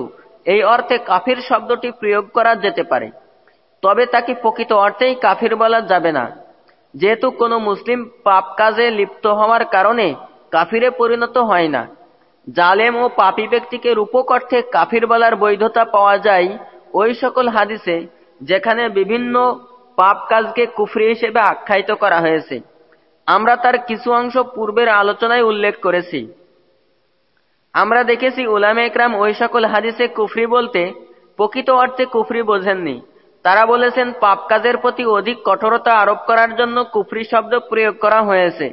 এই অর্থে কাফির শব্দটি প্রয়োগ করা যেতে পারে। তবে তাকে প্রকৃত অর্থেই কাফির বলা যাবে না। যেহেতু কোনো মুসলিম পাপ কাজে লিপ্ত হওয়ার কারণে কাফিরে পরিণত হয় না। জালেম ও পাপি ব্যক্তিকে রূপক অর্থে কাফির বলার বৈধতা পাওয়া যায় ওই সকল হাদিসে, যেখানে বিভিন্ন পাপ কাজকে কুফরি হিসেবে আখ্যায়িত করা হয়েছে। আমরা তার কিছু অংশ পূর্বের আলোচনায় উল্লেখ করেছি। আমরা দেখেছি উলামে একরাম ওই সকল হাদিসে কুফরি বলতে প্রকৃত অর্থে কুফরি বোঝেননি। তারা বলেছেন, পাপ কাজের প্রতি অধিক কঠোরতা আরোপ করার জন্য কুফরি শব্দ প্রয়োগ করা হয়েছে।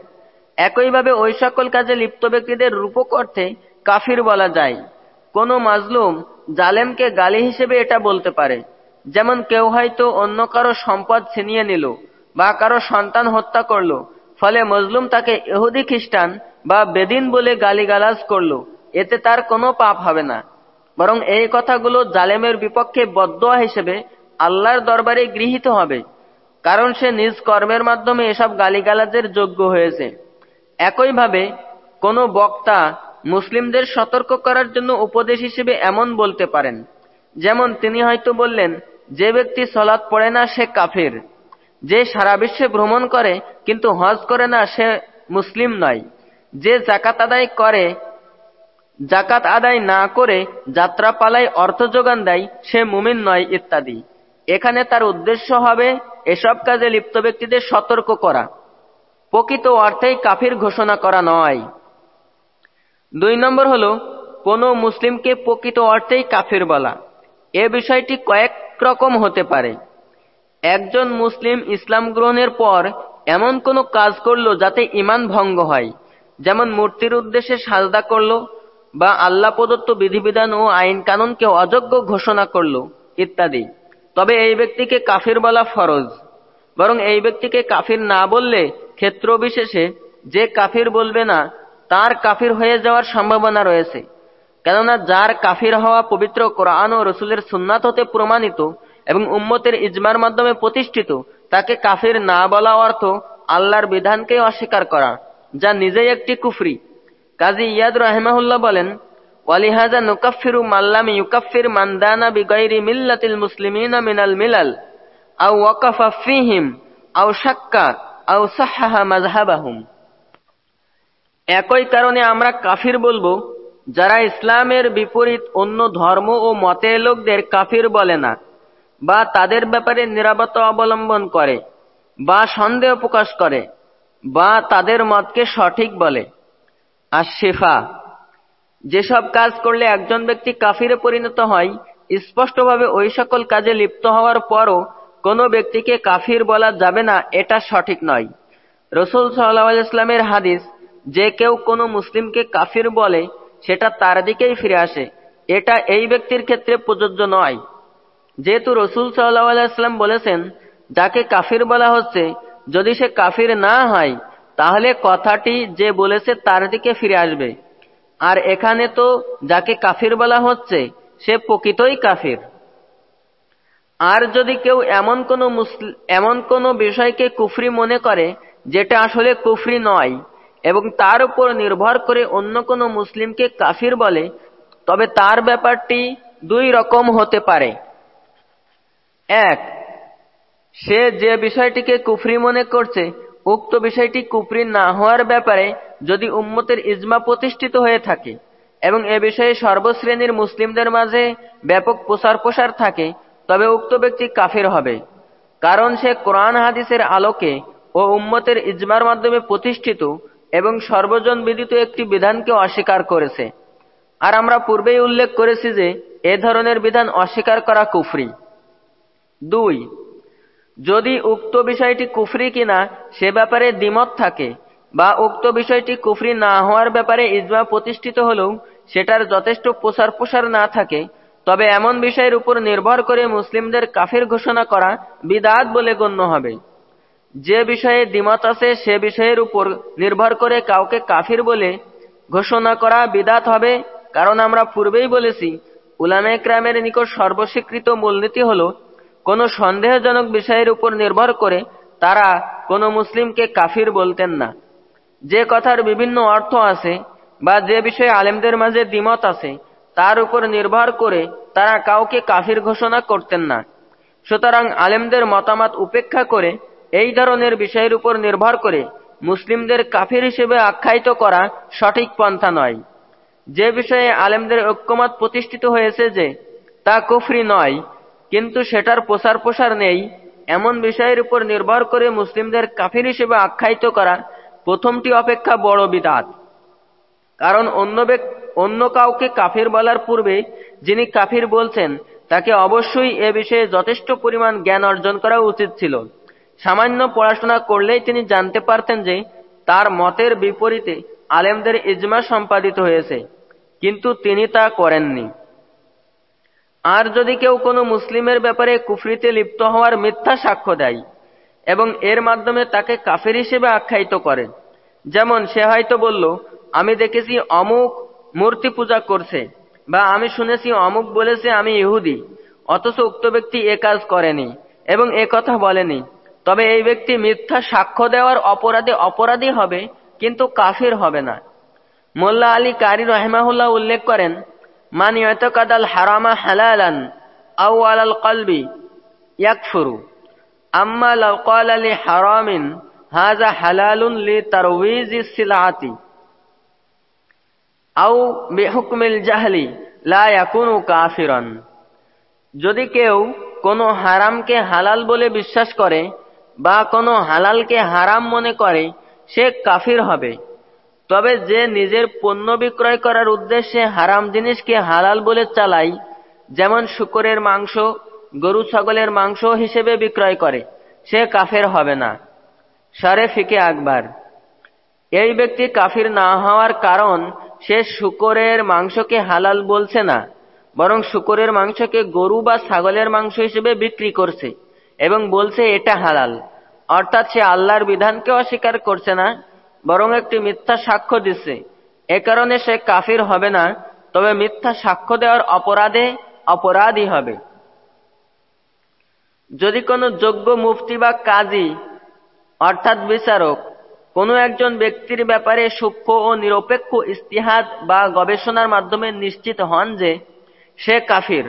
একইভাবে ওই সকল কাজে লিপ্ত ব্যক্তিদের রূপক অর্থে কাফির বলা যায়। কোন মাজলুম জালেমকে গালি হিসেবে এটা বলতে পারে, যেমন কেউ হয়তো অন্য কারও সম্পদ ছিনিয়ে নিল বা কারও সন্তান হত্যা করল, ফলে মজলুম তাকে এহুদি খ্রিস্টান বা বেদিন বলে গালিগালাজ করল, এতে তার কোনো পাপ হবে না। বরং এই কথাগুলো জালেমের বিপক্ষে বদোয়া হিসেবে আল্লাহর দরবারে গৃহীত হবে, কারণ সে নিজ কর্মের মাধ্যমে এসব গালিগালাজের যোগ্য হয়েছে। একইভাবে কোনো বক্তা মুসলিমদের সতর্ক করার জন্য উপদেশ হিসেবে এমন বলতে পারেন। যেমন তিনি হয়তো বললেন, যে ব্যক্তি সলাৎ পড়ে না, সে কাফের। যে সারা বিশ্বে ভ্রমণ করে, কিন্তু হজ করে না, সে মুসলিম নয়। যে জাকাত আদায় করে জাকাত আদায় না করে যাত্রা পালায় অর্থ যোগান দেয়, সে মুমিন নয়, ইত্যাদি। এখানে তার উদ্দেশ্য হবে এসব কাজে লিপ্ত ব্যক্তিদের সতর্ক করা। প্রকৃত অর্থেই কাফির ঘোষণা করা নয়। দুই নম্বর হল, কোন মুসলিমকে প্রকৃত অর্থেই কাফির বলা। এ বিষয়টি কয়েক রকম হতে পারে। একজন মুসলিম ইসলাম গ্রহণের পর এমন কোন কাজ করল যাতে ইমান ভঙ্গ হয়, যেমন মূর্তির উদ্দেশ্যে সাজদা করল বা আল্লাহ প্রদত্ত বিধিবিধান ও আইন কানুনকে অযোগ্য ঘোষণা করল, ইত্যাদি। তবে এই ব্যক্তিকে কাফির বলা ফরজ। বরং এই ব্যক্তিকে কাফির না বললে ক্ষেত্র বিশেষে যে কাফির বলবে না, তার কাফির হয়ে যাওয়ার সম্ভাবনা রয়েছে। কেননা যার কাফির হওয়া পবিত্র কোরআন ও রসুলের সুন্নাত হতে প্রমাণিত এবং উম্মতের ইজমার মাধ্যমে প্রতিষ্ঠিত, তাকে কাফির না বলা অর্থ আল্লাহর বিধানকে অস্বীকার করা, যা নিজেই একটি কুফরি। কাজী ইয়াদ রাহেমাহুল্লাহ বলেন, ওয়ালিহাজা নুকাফিরু মাল্লাম ইউকাফির মান্দানা বিগৈরি মিল্লাতিল মুসলিমিনা মিনাল মিলাল আউ ওয়াকাফা ফিহিম আউ শাক্কা একই কারণে আমরা কাফির বলব, যারা ইসলামের বিপরীত অন্য ধর্ম ও মতের লোকদের কাফির বলে না, বা তাদের ব্যাপারে নিরাপত্তা অবলম্বন করে, বা সন্দেহ প্রকাশ করে, বা তাদের মতকে সঠিক বলে। আর শেফা যেসব কাজ করলে একজন ব্যক্তি কাফিরে পরিণত হয়, স্পষ্টভাবে ওই সকল কাজে লিপ্ত হওয়ার পরও কোনো ব্যক্তিকে কাফির বলা যাবে না, এটা সঠিক নয়। রসুল সাল্লাহ ইসলামের হাদিস, যে কেউ কোনো মুসলিমকে কাফির বলে, সেটা তার দিকেই ফিরে আসে। এটা এই ব্যক্তির ক্ষেত্রে প্রযোজ্য নয়। যেহেতু রসুল সাল্লাহাম বলেছেন, যাকে কাফির বলা হচ্ছে, যদি সে কাফির না হয়, তাহলে কথাটি যে বলেছে তার দিকে ফিরে আসবে। আর এখানে তো যাকে কাফির বলা হচ্ছে, সে প্রকৃতই কাফির। আর যদি কেউ এমন কোন এমন কোন বিষয়কে কুফরি মনে করে, যেটা আসলে কুফরি নয়, এবং তার উপর নির্ভর করে অন্য কোনো মুসলিমকে কাফির বলে, তবে তার ব্যাপারটি দুই রকম হতে পারে। এক, সে যে বিষয়টিকে কুফরি মনে করছে, উক্ত বিষয়টি কুফরি না হওয়ার ব্যাপারে যদি উম্মতের ইজমা প্রতিষ্ঠিত হয়ে থাকে, এবং এ বিষয়ে সর্বশ্রেণীর মুসলিমদের মাঝে ব্যাপক প্রসার প্রসার থাকে তবে উক্ত ব্যক্তি কাফের হবে, কারণ সে কোরআন হাদিসের আলোকে ও উম্মতের ইজমার মাধ্যমে প্রতিষ্ঠিত এবং সর্বজন বিদিত একটি বিধানকে অস্বীকার করেছে। আর আমরা পূর্বেই উল্লেখ করেছি যে, এ ধরনের বিধান অস্বীকার করা কুফরি। দুই, যদি উক্ত বিষয়টি কুফরি কিনা সে ব্যাপারে দ্বিমত থাকে বা উক্ত বিষয়টি কুফরি না হওয়ার ব্যাপারে ইজমা প্রতিষ্ঠিত হলেও সেটার যথেষ্ট প্রসার প্রসার না থাকে তবে এমন বিষয়ের উপর নির্ভর করে মুসলিমদের কাফির ঘোষণা করা বিদাত বলে গণ্য হবে। যে বিষয়ে দ্বিমত আছে, সে বিষয়ের উপর নির্ভর করে কাউকে কাফির বলে ঘোষণা করা বিদাত হবে। কারণ আমরা পূর্বেই বলেছি, উলামে ক্রামের নিকট সর্বস্বীকৃত মূলনীতি হল, কোন সন্দেহজনক বিষয়ের উপর নির্ভর করে তারা কোনো মুসলিমকে কাফির বলতেন না। যে কথার বিভিন্ন অর্থ আছে বা যে বিষয়ে আলেমদের মাঝে দ্বিমত আছে তার উপর নির্ভর করে তারা কাউকে কাফির ঘোষণা করতেন না। সুতরাং আলেমদের মতামত উপেক্ষা করে এই ধরনের বিষয়ের উপর নির্ভর করে মুসলিমদের কাফির হিসেবে আখ্যায়িত করা সঠিক পন্থা নয়। যে বিষয়ে আলেমদের ঐক্যমত প্রতিষ্ঠিত হয়েছে যে, তা কুফরি নয়, কিন্তু সেটার প্রসার প্রসার নেই, এমন বিষয়ের উপর নির্ভর করে মুসলিমদের কাফির হিসেবে আখ্যায়িত করা প্রথমটি অপেক্ষা বড় বিদাত। কারণ অন্য অন্য কাউকে কাফির বলার পূর্বে যিনি কাফির বলছেন, তাকে অবশ্যই এ বিষয়ে যথেষ্ট পরিমাণ জ্ঞান অর্জন করা উচিত ছিল। সামান্য পড়াশোনা করলেই তিনি জানতে পারতেন যে তার মতের বিপরীতে আলেমদের ইজমা সম্পাদিত হয়েছে, কিন্তু তিনি তা করেননি। আর যদি কেউ কোনো মুসলিমের ব্যাপারে কুফরিতে লিপ্ত হওয়ার মিথ্যা সাক্ষ্য দেয় এবং এর মাধ্যমে তাকে কাফের হিসেবে আখ্যায়িত করে, যেমন সে হয়তো বলল আমি দেখেছি অমুক মূর্তি পূজা করছে, বা আমি শুনেছি অমুক বলেছে আমি ইহুদি, অথচ উক্ত ব্যক্তি এ কাজ করেনি এবং এ কথা বলেনি। তবে এই ব্যক্তি মিথ্যা সাক্ষ্য দেওয়ার অপরাধে অপরাধী হবে, কিন্তু কাফির হবে না। মোল্লা আলী কারি রহমাহুল্লাহ উল্লেখ করেন, মান কাদাল হারামা হালালান আউ আলাল কলবি ইয়াকফুরু। আম্মা লাউ ক্বাল হারামিন হাযা হালালুন লি তারওয়িজি সিলাতি আউ বিহুকমিল জাহলি, লা ইয়াকুনু কাফিরান। যদি কেউ কোনো হারামকে হালাল বলে বিশ্বাস করে বা কোনো হালালকে হারাম মনে করে, সে কাফির হবে। তবে যে নিজের পণ্য বিক্রয় করার উদ্দেশ্যে হারাম জিনিসকে হালাল বলে চালাই যেমন শুকরের মাংস, গরু ছাগলের মাংস হিসেবে বিক্রয় করে, সে কাফের হবে না। সারে ফিকে আকবার। এই ব্যক্তি কাফির না হওয়ার কারণ সে শুকরের মাংসকে হালাল বলছে না, বরং শুকরের মাংসকে গরু বা ছাগলের মাংস হিসেবে বিক্রি করছে এবং বলছে এটা হালাল। অর্থাৎ সে আল্লাহর বিধানকে অস্বীকার করছে না, বরং একটি মিথ্যা সাক্ষ্য দিচ্ছে। এ কারণে সে কাফির হবে না, তবে মিথ্যা সাক্ষ্য দেওয়ার অপরাধে অপরাধী হবে। যদি কোনো যোগ্য মুফতি বা কাজী, অর্থাৎ বিচারক কোনো একজন ব্যক্তির ব্যাপারে সূক্ষ্ম ও নিরপেক্ষ ইস্তিহাদ বা গবেষণার মাধ্যমে নিশ্চিত হন যে সে কাফির।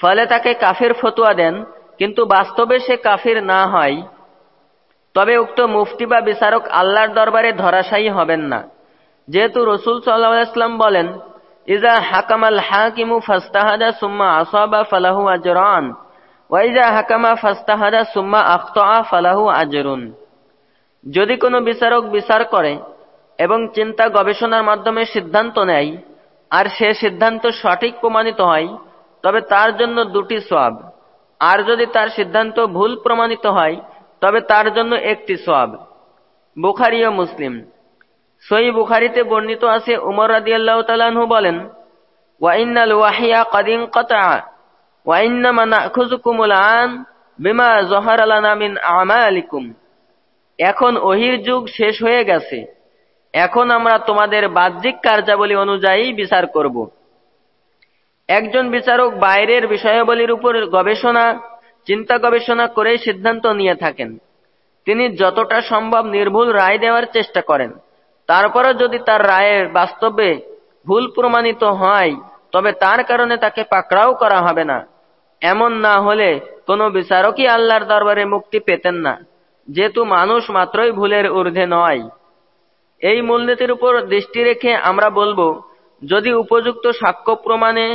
ফলে তাকে কাফির ফতুয়া দেন, কিন্তু বাস্তবে সে কাফির না হয়। তবে উক্ত মুফতি বা বিচারক আল্লাহর দরবারে ধরাশায়ী হবেন না। যেহেতু রসুল সাল্লাহাম বলেন, ইজা হাকামাল হাকিমু ফাস্তাহাদা সুম্মা আসাবা ফালাহু আজরান ওয়াইজা হাকামা ফাস্তাহাদা সুম্মা আখতা ফালাহু আজরুন। যদি কোনো বিচারক বিচার করে এবং চিন্তা গবেষণার মাধ্যমে সিদ্ধান্ত নেয়, আর সে সিদ্ধান্ত সঠিক প্রমাণিত হয়, তবে তার জন্য দুটি সব আর যদি তার সিদ্ধান্ত ভুল প্রমাণিত হয়, তবে তার জন্য একটি সব বুখারি ও মুসলিম। সই বুখারিতে বর্ণিত আছে, উমর রাদিয়াল্লাহ তালাহু বলেন ওয়াইনাল ওয়াহিয়া কদিন কতা ওয়াইন্নামা নাখুজুকুমুল আন বিমা জহার আলানা মিন আমালিকুম। এখন ওহির যুগ শেষ হয়ে গেছে। এখন আমরা তোমাদের বাহ্যিক কার্যাবলী অনুযায়ী বিচার করব। একজন বিচারক বাইরের বিষয়াবলীর উপর গবেষণা, চিন্তা গবেষণা করে সিদ্ধান্ত নিয়ে থাকেন। তিনি যতটা সম্ভব নির্ভুল রায় দেওয়ার চেষ্টা করেন। তারপরও যদি তার রায়ের বাস্তবে ভুল প্রমাণিত হয়, তবে তার কারণে তাকে পাকড়াও করা হবে না। এমন না হলে কোনো বিচারকই আল্লাহর দরবারে মুক্তি পেতেন না। যেহেতু মানুষ মাত্রই ভুলের ঊর্ধ্বে নয়। এই মূলনীতির উপর দৃষ্টি রেখে আমরা বলব, যদি উপযুক্ত সাক্ষ্য প্রমাণে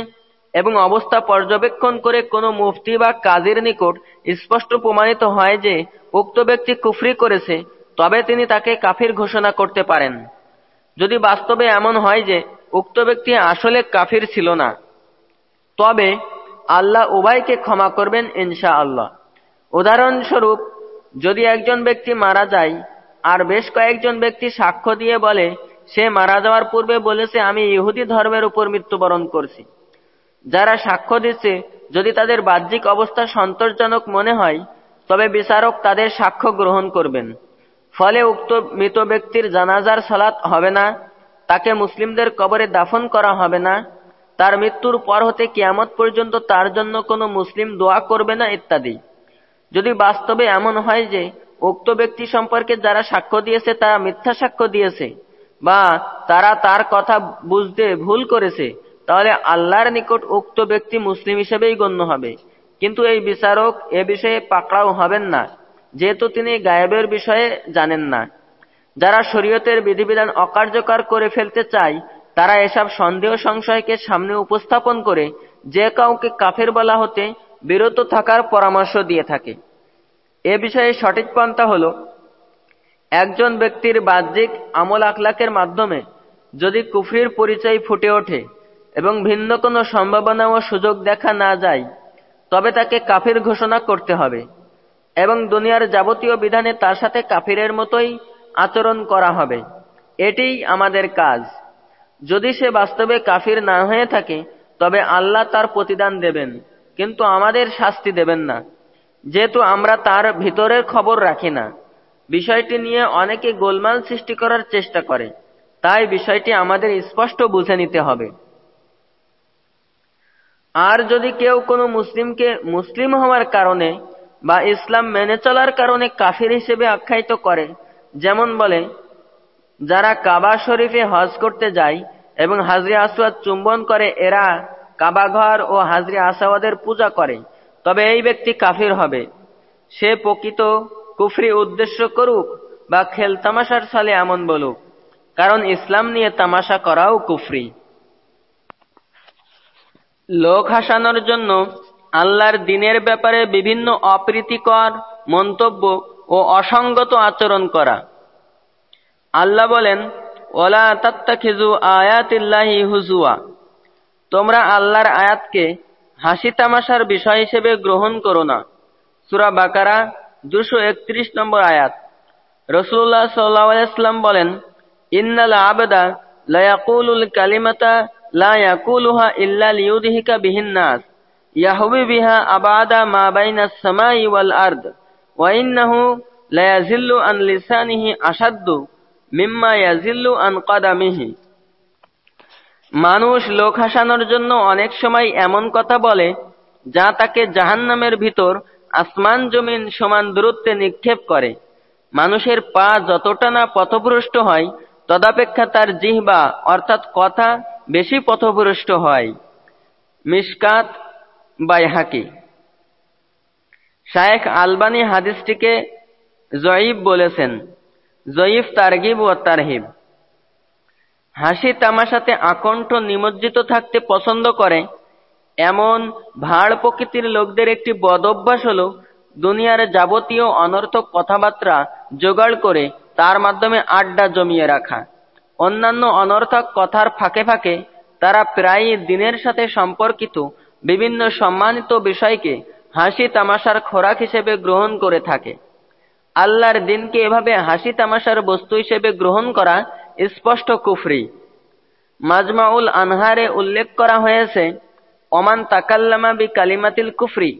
এবং অবস্থা পর্যবেক্ষণ করে কোনো মুফতি বা কাজীর নিকট স্পষ্ট প্রমাণিত হয় যে উক্ত ব্যক্তি কুফরি করেছে, তবে তিনি তাকে কাফির ঘোষণা করতে পারেন। যদি বাস্তবে এমন হয় যে উক্ত ব্যক্তি আসলে কাফির ছিল না, তবে আল্লাহ উভয়কে ক্ষমা করবেন ইনশা আল্লাহ উদাহরণস্বরূপ যদি একজন ব্যক্তি মারা যায়, আর বেশ কয়েকজন ব্যক্তি সাক্ষ্য দিয়ে বলে, সে মারা যাওয়ার পূর্বে বলেছে, আমি ইহুদি ধর্মের উপর মৃত্যুবরণ করছি। যারা সাক্ষ্য দিচ্ছে, যদি তাদের বাহ্যিক অবস্থা সন্তোষজনক মনে হয়, তবে বিচারক তাদের সাক্ষ্য গ্রহণ করবেন। ফলে উক্ত মৃত ব্যক্তির জানাজার সালাত হবে না, তাকে মুসলিমদের কবরে দাফন করা হবে না, তার মৃত্যুর পর হতে কিয়ামত পর্যন্ত তার জন্য কোনো মুসলিম দোয়া করবে না, ইত্যাদি। যদি বাস্তবে এমন হয় যে উক্ত ব্যক্তি সম্পর্কে যারা সাক্ষ্য দিয়েছে, তারা মিথ্যা সাক্ষ্য দিয়েছে বা তারা তার কথা বুঝতে ভুল করেছে, তাহলে আল্লাহর নিকট উক্ত ব্যক্তি মুসলিম হিসেবেই গণ্য হবে। কিন্তু এই বিচারক এ বিষয়ে পাকড়াও হবেন না, যেহেতু তিনি গায়েবের বিষয়ে জানেন না। যারা শরীয়তের বিধিবিধান অকার্যকর করে ফেলতে চায়, তারা এসব সন্দেহ সংশয়কে সামনে উপস্থাপন করে যে কাউকে কাফের বলা হতে বিরত থাকার পরামর্শ দিয়ে থাকে। এ বিষয়ে সঠিক পন্থা হল, একজন ব্যক্তির বাহ্যিক আমল আখলাকের মাধ্যমে যদি কুফরির পরিচয় ফুটে ওঠে এবং ভিন্ন কোনো সম্ভাবনা ও সুযোগ দেখা না যায়, তবে তাকে কাফির ঘোষণা করতে হবে এবং দুনিয়ার যাবতীয় বিধানে তার সাথে কাফিরের মতোই আচরণ করা হবে। এটিই আমাদের কাজ। যদি সে বাস্তবে কাফির না হয়ে থাকে, তবে আল্লাহ তার প্রতিদান দেবেন। কিন্তু আমাদের শাস্তি দেবেন না। যেহেতু আমরা তার ভিতরের খবর রাখি না। বিষয়টি নিয়ে অনেকে গোলমাল সৃষ্টি করার চেষ্টা করে। তাই বিষয়টি আমাদের স্পষ্ট বুঝে নিতে হবে। আর যদি কেউ কোনো মুসলিমকে মুসলিম হওয়ার কারণে বা ইসলাম মেনে চলার কারণে কাফির হিসেবে আখ্যায়িত করে, যেমন বলে, যারা কাবা শরীফে হজ করতে যায় এবং হাজরি আসওয়াদ চুম্বন করে, এরা কাবাঘর ও হাজরি আসাওয়াদের পূজা করে, তবে এই ব্যক্তি কাফির হবে। সে প্রকৃত কুফরি উদ্দেশ্য করুক বা খেল তামাশার সালে এমন বলুক, কারণ ইসলাম নিয়ে তামাশা করাও কুফরি। লোক হাসানোর জন্য আল্লাহর দিনের ব্যাপারে বিভিন্ন অপ্রীতিকর মন্তব্য ও অসঙ্গত আচরণ করা। আল্লাহ বলেন, ওলা তাত্তাখিজু আয়াতিল্লাহি হুজুয়া। তোমরা আল্লাহর আয়াতকে হাসি তামাশার বিষয় হিসেবে গ্রহণ করো না। সুরা বাকারা দুশো একত্রিশ নম্বর আয়াত। রসুল্লাহ সাল্লাম বলেন, ইন্নাল আবেদা লায়াকুলুল কালিমাতা লা ইয়াকুলুহা ইল্লা বিহিন নাস। ইয়াহবি বিহা আবাদা মা বাইনা সামাই ওয়াল আরদ। ওয়া ইন্নাহু লায়াজিল্লু আন লিসানিহি আসাদ্দু মিম্মা ইয়াজিল্লু আন কাদামিহি। মানুষ লোক হাসানোর জন্য অনেক সময় এমন কথা বলে, যা তাকে জাহান্নামের ভিতর আসমান জমিন সমান দূরত্বে নিক্ষেপ করে। মানুষের পা যতটা না পথভ্রষ্ট হয়, তদাপেক্ষা তার জিহবা, অর্থাৎ কথা, বেশি পথভ্রষ্ট হয়। মিসকাত বাইহাকি। শায়েখ আলবানি হাদিসটিকে জয়ীব বলেছেন। জয়ীফ তারগিব ও তারহিব। হাসি তামাশাতে আকণ্ঠ নিমজ্জিত থাকতে পছন্দ করে। এমন ভাড় প্রকৃতির লোকদের একটি বদ অভ্যাস হল দুনিয়ার যাবতীয় অনর্থক কথাবার্তা জোগাড় করে তার মাধ্যমে আড্ডা জমিয়ে রাখা। অন্যান্য অনর্থক কথার ফাঁকে ফাঁকে তারা প্রায়ই দিনের সাথে সম্পর্কিত বিভিন্ন সম্মানিত বিষয়কে হাসি তামাশার খোরাক হিসেবে গ্রহণ করে থাকে। আল্লাহর দিনকে এভাবে হাসি তামাশার বস্তু হিসেবে গ্রহণ করা স্পষ্ট কুফরি। মাজমাউল আনহারে উল্লেখ করা হয়েছে, ওমান তাকাল্লামা বি কালিমাতিল কুফরি,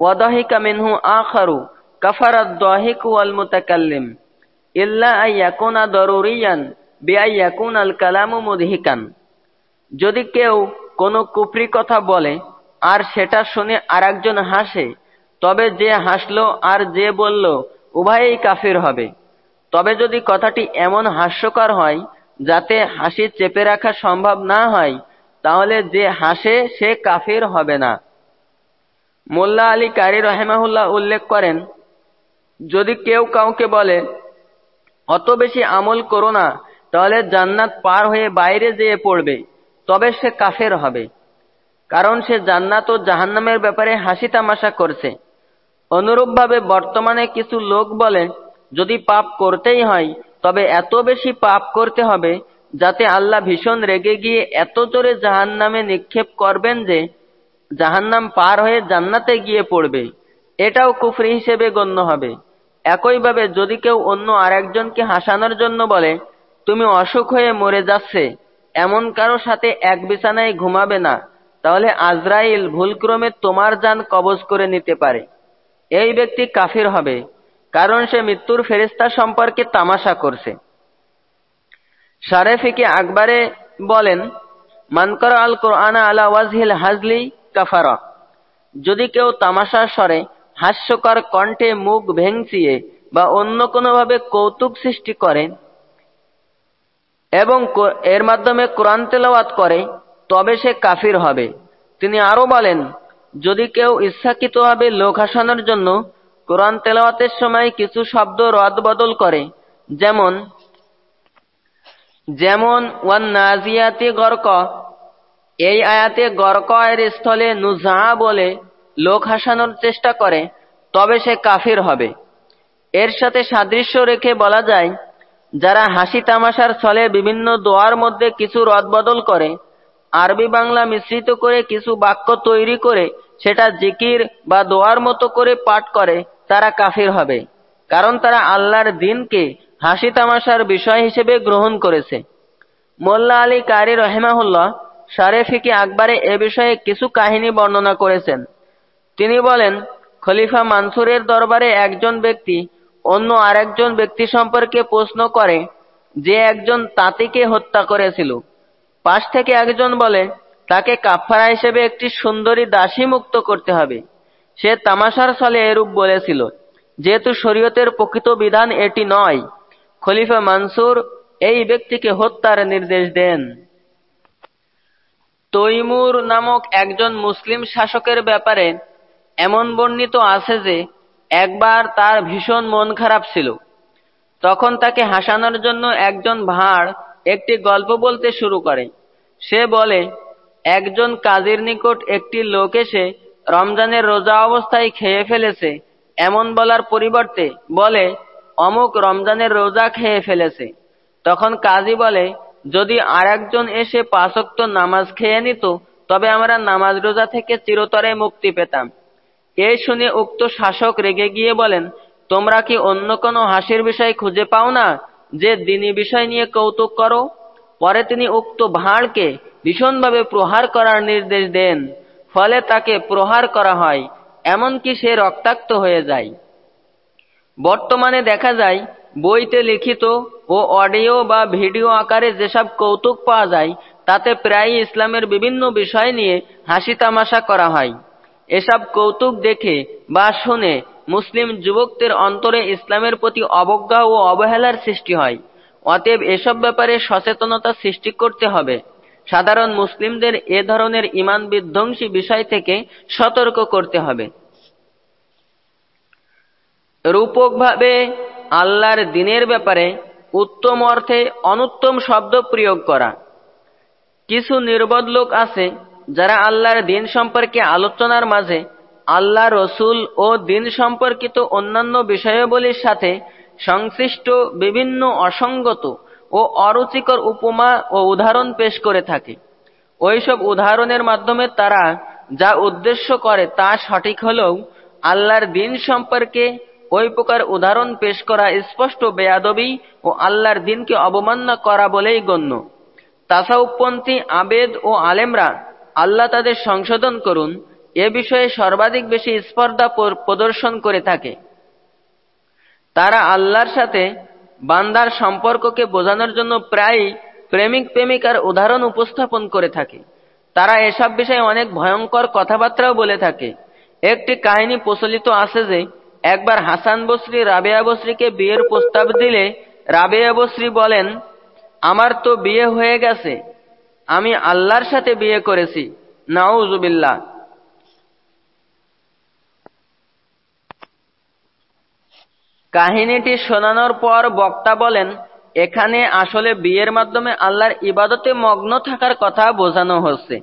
ওয়াদাহিকা মিনহু আখারু, কাফারাদ দাহিক ওয়াল মুতাকাল্লিম, ইল্লা আইয়াকুনা দরুরিয়ান বিআইয়াকুন আল কালামু মুদহিকান। যদি কেউ কোনো কুফরি কথা বলে আর সেটা শুনে আরেকজন হাসে, তবে যে হাসলো আর যে বলল উভয়েই কাফির হবে। তবে যদি কথাটি এমন হাস্যকর হয়, যাতে হাসি চেপে রাখা সম্ভব না হয়, তাহলে যে হাসে সে কাফির হবে না। মোল্লা আলী কারি রহেমাহুল্লাহ উল্লেখ করেন, যদি কেউ কাউকে বলে, অত বেশি আমল করো না, তাহলে জান্নাত পার হয়ে বাইরে যেয়ে পড়বে, তবে সে কাফের হবে। কারণ সে জান্নাত ও জাহান্নামের ব্যাপারে হাসি তামাশা করছে। অনুরূপভাবে বর্তমানে কিছু লোক বলে যদি পাপ করতেই হয়, তবে এত বেশি পাপ করতে হবে যাতে আল্লাহ ভীষণ রেগে গিয়ে এত জোরে জাহান নামে নিক্ষেপ করবেন যে জাহান্নাম পার হয়ে জান্নাতে গিয়ে পড়বে। এটাও কুফরি হিসেবে গণ্য হবে। একইভাবে যদি কেউ অন্য আরেকজনকে হাসানোর জন্য বলে, তুমি অসুখ হয়ে মরে যাচ্ছে, এমন কারও সাথে এক বিছানায় ঘুমাবে না, তাহলে আজরাইল ভুলক্রমে তোমার যান কবজ করে নিতে পারে। এই ব্যক্তি কাফির হবে। কারণ সে মৃত্যুর ফেরিস্তা সম্পর্কে তামাশা করছে। সারেফিকে আকবরে বলেন মানকর আল কোরআনা আলা ওয়াজহিল হাজলি কাফারা। যদি কেউ তামাশা স্বরে হাস্যকর কণ্ঠে মুখ ভেঙচিয়ে বা অন্য কোনোভাবে কৌতুক সৃষ্টি করে এবং এর মাধ্যমে কোরআন তেলাওয়াত করে, তবে সে কাফির হবে। তিনি আরও বলেন, যদি কেউ ইচ্ছাকৃতভাবে লোক হাসানোর জন্য কোরআন তেলাওয়াতের সময় কিছু শব্দ রদ বদল করে। যেমন যেমন, ওয়ান নাজিয়াতি গর্ক। এই আয়াতে গর্ক এর স্থলে নুজা বলে লোক হাসানোর চেষ্টা করে, তবে সে কাফির হবে। এর সাথে সাদৃশ্য রেখে বলা যায়, যারা হাসি তামাশার ছলে বিভিন্ন দোয়ার মধ্যে কিছু রদবদল করে, আরবি বাংলা মিশ্রিত করে কিছু বাক্য তৈরি করে, সেটা জিকির বা দোয়ার মতো করে পাঠ করে তারা কাফির হবে। কারণ তারা আল্লাহর দিনকে হাসি তামাশার বিষয় হিসেবে গ্রহণ করেছে। মোল্লা আলী কারি রহেমাহুল্লাহ সারেফিকে আকবরে এ বিষয়ে কিছু কাহিনী বর্ণনা করেছেন। তিনি বলেন, খলিফা মানসুরের দরবারে একজন ব্যক্তি অন্য আরেকজন ব্যক্তি সম্পর্কে প্রশ্ন করে যে একজন তাঁতিকে হত্যা করেছিল। পাশ থেকে একজন বলে, তাকে কাফারা হিসেবে একটি সুন্দরী দাসী মুক্ত করতে হবে। সে তামাশার ছলে এরূপ বলেছিল, যেহেতু শরীয়তের প্রকৃত বিধান এটি নয়, খলিফা মানসুর এই ব্যক্তিকে হত্যার নির্দেশ দেন। তৈমুর নামক একজন মুসলিম শাসকের ব্যাপারে এমন বর্ণিত আছে যে, একবার তার ভীষণ মন খারাপ ছিল। তখন তাকে হাসানোর জন্য একজন ভাঁড় একটি গল্প বলতে শুরু করে। সে বলে, একজন কাজীর নিকট একটি লোক এসে রমজানের রোজা অবস্থায় খেয়ে ফেলেছে। এমন বলার পরিবর্তে বলে, অমুক রমজানের রোজা খেয়ে ফেলেছে। তখন কাজী বলে, যদি আর একজন এসে পাঁচক্ত নামাজ খেয়ে নিত, তবে আমরা নামাজ রোজা থেকে চিরতরে মুক্তি পেতাম। এই শুনে উক্ত শাসক রেগে গিয়ে বলেন, তোমরা কি অন্য কোনো হাসির বিষয় খুঁজে পাও না, যে দিনী বিষয় নিয়ে কৌতুক করো? পরে তিনি উক্ত ভাঁড়কে ভীষণভাবে প্রহার করার নির্দেশ দেন। ফলে তাকে প্রহার করা হয়, এমনকি সে রক্তাক্ত হয়ে যায়। বর্তমানে দেখা যায়, বইতে লিখিত ও অডিও বা ভিডিও আকারে যেসব কৌতুক পাওয়া যায়, তাতে প্রায় ইসলামের বিভিন্ন বিষয় নিয়ে হাসি তামাশা করা হয়। এসব কৌতুক দেখে বা শুনে মুসলিম যুবকদের অন্তরে ইসলামের প্রতি অবজ্ঞা ও অবহেলার সৃষ্টি হয়। অতএব এসব ব্যাপারে সচেতনতা সৃষ্টি করতে হবে। সাধারণ মুসলিমদের এ ধরনের ইমান বিধ্বংসী বিষয় থেকে সতর্ক করতে হবে। রূপকভাবে আল্লাহর দিনের ব্যাপারে উত্তম অর্থে অনুত্তম শব্দ প্রয়োগ করা। কিছু নির্বোধ লোক আছে যারা আল্লাহর দিন সম্পর্কে আলোচনার মাঝে আল্লাহ রসুল ও দিন সম্পর্কিত অন্যান্য বিষয়াবলীর সাথে সংশ্লিষ্ট বিভিন্ন অসঙ্গত ও অরুচিকর উপমা ও উদাহরণ পেশ করে থাকে। ওইসব উদাহরণের মাধ্যমে তারা যা উদ্দেশ্য করে তা সঠিক হলেও আল্লাহর দিন সম্পর্কে ওই প্রকার উদাহরণ পেশ করা স্পষ্ট বেয়াদবি ও আল্লাহর দিনকে অবমাননা করা বলেই গণ্য। তাসাউপন্থী আবেদ ও আলেমরা আল্লাহ তাদের সংশোধন করুন, এ বিষয়ে সর্বাধিক বেশি স্পর্ধা প্রদর্শন করে থাকে। তারা আল্লাহর সাথে বান্দার সম্পর্ককে বোঝানোর জন্য প্রায়ই প্রেমিক প্রেমিকার উদাহরণ উপস্থাপন করে থাকে। তারা এসব বিষয়ে অনেক ভয়ঙ্কর কথাবার্তাও বলে থাকে। একটি কাহিনী প্রচলিত আছে যে, একবার হাসান বসরি, রাবেয়া বসরিকে বিয়ের প্রস্তাব দিলে রাবেয়া বসরি বলেন, আমার তো বিয়ে হয়ে গেছে। আমি আল্লাহর সাথে বিয়ে করেছি। নাউজুবিল্লাহ। কাহিনীটি শোনানোর পর বক্তা বলেন, এখানে আসলে বিয়ের মাধ্যমে আল্লাহর ইবাদতে মগ্ন থাকার কথা বোঝানো হচ্ছে।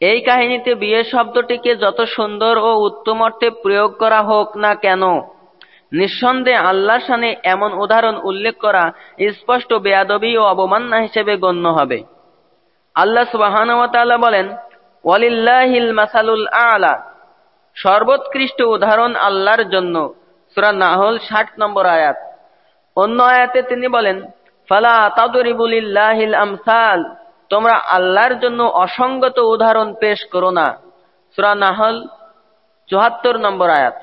এই কাহিনীতে বিয়ে শব্দটিকে যত সুন্দর ও উত্তম অর্থে প্রয়োগ করা হোক না কেন, নিঃসন্দেহে আল্লাহর সানে এমন উদাহরণ উল্লেখ করা স্পষ্ট বেয়াদবি ও অবমাননা হিসেবে গণ্য হবে। আল্লাহ সুবাহান বলেন, ওয়ালিল্লাহিল মাসালুল আলা। সর্বোৎকৃষ্ট উদাহরণ আল্লাহর জন্য। সুরা নাহল ষাট নম্বর আয়াত। অন্য আয়াতে তিনি বলেন, ফালা তাদরিবুলিল্লাহিল আমসাল তোমরা আল্লাহর জন্য অসঙ্গত উদাহরণ পেশ করো না। সুরা নাহল চুহাত্তর নম্বর আয়াত।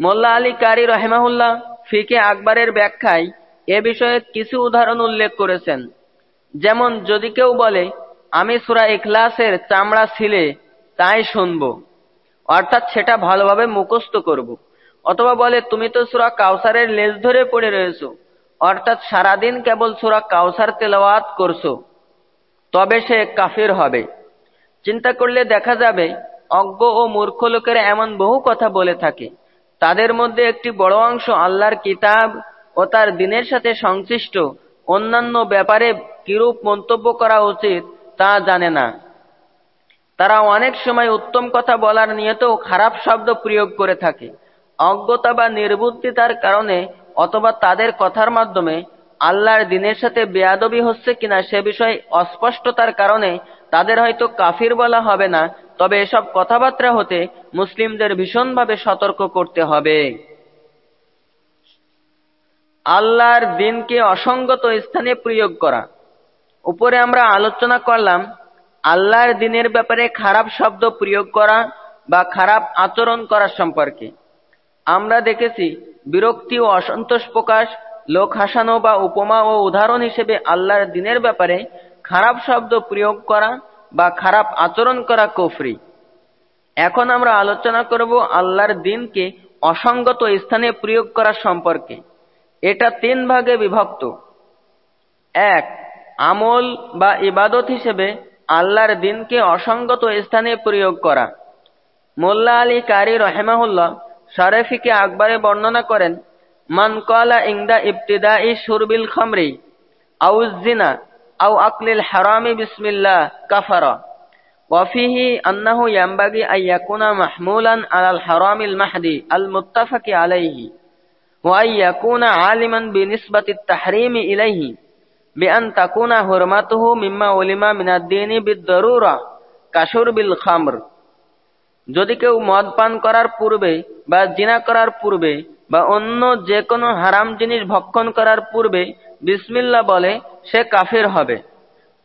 মোল্লা আলী কারি রহেমাহুল্লাহ ফিকে আকবরের ব্যাখ্যায় এ বিষয়ে কিছু উদাহরণ উল্লেখ করেছেন। যেমন, যদি কেউ বলে, আমি সুরা ইখলাসের চামড়া ছিলে, তাই শুনব। অর্থাৎ সেটা ভালোভাবে মুখস্থ করব। অথবা বলে, তুমি তো সুরা কাউসারের লেজ ধরে পড়ে রয়েছ। অর্থাৎ সারাদিন কেবল সুরা কাউসার তেলাওয়াত করছ। তবে সে কাফির হবে। চিন্তা করলে দেখা যাবে, অজ্ঞ ও মূর্খ লোকেরা এমন বহু কথা বলে থাকে। তাদের মধ্যে একটি বড় অংশ আল্লাহর কিতাব ও তার দিনের সাথে সংশ্লিষ্ট অন্যান্য ব্যাপারে কিরূপ মন্তব্য করা উচিত তা জানে না। তারা অনেক সময় উত্তম কথা বলার নিয়তেও খারাপ শব্দ প্রয়োগ করে থাকে। অজ্ঞতা বা নির্বুদ্ধিতার কারণে অথবা তাদের কথার মাধ্যমে আল্লাহর দিনের সাথে বেয়াদবি হচ্ছে কিনা সে বিষয়ে অস্পষ্টতার কারণে তাদের হয়তো কাফির বলা হবে না, তবে এসব কথাবার্তা হতে মুসলিমদের ভীষণভাবে সতর্ক করতে হবে। আল্লাহর দিনকে অসঙ্গত স্থানে প্রয়োগ করা। উপরে আমরা আলোচনা করলাম, আল্লাহর দিনের ব্যাপারে খারাপ শব্দ প্রয়োগ করা বা খারাপ আচরণ করার সম্পর্কে। আমরা দেখেছি বিরক্তি ও অসন্তোষ প্রকাশ, লোক হাসানো বা উপমা ও উদাহরণ হিসেবে আল্লাহর দিনের ব্যাপারে খারাপ শব্দ প্রয়োগ করা বা খারাপ আচরণ করা কফরি। এখন আমরা আলোচনা করব আল্লাহর দিনকে অসঙ্গত স্থানে প্রয়োগ করা সম্পর্কে। এটা তিন ভাগে বিভক্ত। এক, আমল বা ইবাদত হিসেবে আল্লাহর দিনকে অসঙ্গত স্থানে প্রয়োগ করা। মোল্লা আলী কারি রহেমাহুল্লাহ সারেফিকে আকবরে বর্ণনা করেন মান কলা ইংদা ইবতিদা ই সুরবিল খামরি আউজিনা আউ আকলিল হারামি বিসমিল্লাহ কাফারা وفيه أنه ينبغي أن يكون محمولا على الحرام المحدي المتفق عليه وأن يكون عالما بنسبة التحريم إليه بأن تكون حرمته مما علم من الدين بالضرورة كشرب الخمر যদি কেউ মদ পান করার পূর্বে বা জিনা করার পূর্বে বা অন্য যে কোনো হারাম জিনিস ভক্ষণ করার পূর্বে বিসমিল্লা বলে, সে কাফের হবে।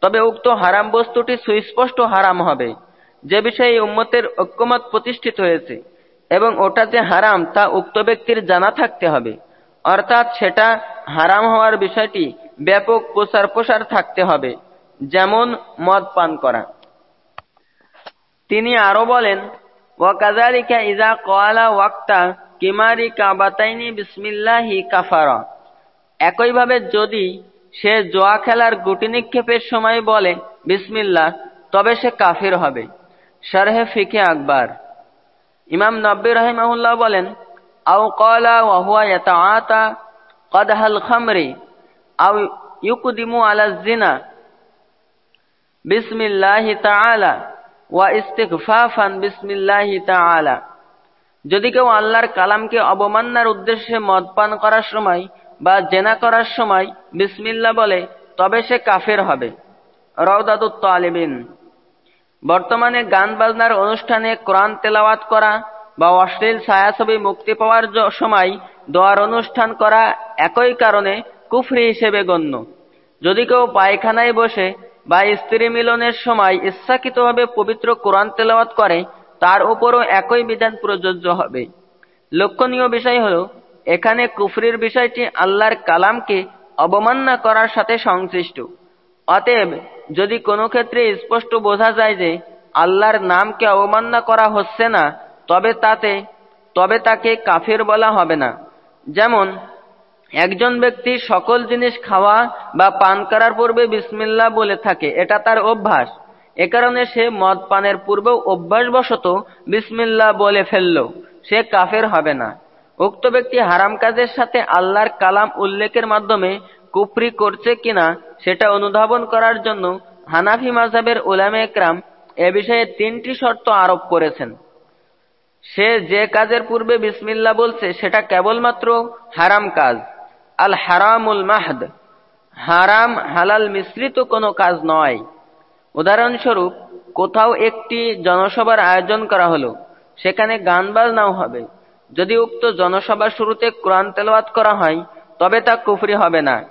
তবে উক্ত হারাম বস্তুটি সুস্পষ্ট হারাম হবে, যে বিষয়ে উম্মতের ঐক্যমত প্রতিষ্ঠিত হয়েছে, এবং ওটা যে হারাম তা উক্ত ব্যক্তির জানা থাকতে হবে। অর্থাৎ সেটা হারাম হওয়ার বিষয়টি ব্যাপক প্রচার প্রসার থাকতে হবে, যেমন মদ পান করা। তিনি আরও বলেন ওয়াকাজারিকা ইজা কয়ালা ওয়াক্তা কিমারি কাবাতাইনি বিসমিল্লাহি কাফারা একইভাবে যদি সে জোয়া খেলার গুটি নিক্ষেপের সময় বলে, বিসমিল্লাহ তবে সে কাফির হবে। শারহে ফিকে আকবর। ইমাম নব্বী রহিমাহুল্লাহ বলেন আউ কলা ওয়াহুয়া ইয়াতাআতা কদহাল খামরি আউ ইউকদিমু আলা জিনা। বিসমিল্লাহি তাআলা। ওয়া যদি কেউ আল্লাহর কালামকে অবমাননার উদ্দেশ্যে মদ পান করার সময় বা জেনা করার সময় বিসমিল্লা বলে, তবে সে কাফের হবে। রওদাদুত তালিবিন। বর্তমানে গান বাজনার অনুষ্ঠানে কোরআন তেলাওয়াত করা বা অশ্লীল ছায়াছবি মুক্তি পাওয়ার সময় দোয়ার অনুষ্ঠান করা একই কারণে কুফরি হিসেবে গণ্য। যদি কেউ পায়খানায় বসে বা স্ত্রী মিলনের সময় ইচ্ছাকৃতভাবে পবিত্র কোরআন তেলাওয়াত করে, তার উপরও একই বিধান প্রযোজ্য হবে। লক্ষণীয় বিষয় হল, এখানে কুফরির বিষয়টি আল্লাহর কালামকে অবমাননা করার সাথে সংশ্লিষ্ট। অতএব, যদি কোনো ক্ষেত্রে স্পষ্ট বোঝা যায় যে আল্লাহর নামকে অবমাননা করা হচ্ছে না, তবে তাতে, তবে তাকে কাফের বলা হবে না। যেমন একজন ব্যক্তি সকল জিনিস খাওয়া বা পান করার পূর্বে বিসমিল্লা বলে থাকে, এটা তার অভ্যাস। এ কারণে সে মদ পানের পূর্বেও অভ্যাসবশত বিসমিল্লা বলে ফেলল, সে কাফের হবে না। উক্ত ব্যক্তি হারাম কাজের সাথে আল্লাহর কালাম উল্লেখের মাধ্যমে কুফরি করছে কিনা, সেটা অনুধাবন করার জন্য হানাফি মাজাবের ওলামে একরাম এ বিষয়ে তিনটি শর্ত আরোপ করেছেন। সে যে কাজের পূর্বে বিসমিল্লা বলছে, সেটা কেবলমাত্র হারাম কাজ। আল হারামুল মাহদ, হারাম, হালাল মিশ্রিত কোনো কাজ নয়। উদাহরণস্বরূপ, কোথাও একটি জনসভার আয়োজন করা হলো, সেখানে গান বাজনাও হবে। যদি উক্ত জনসভার শুরুতে কোরআন তেলাওয়াত করা হয়, তবে তা কুফরি হবে না।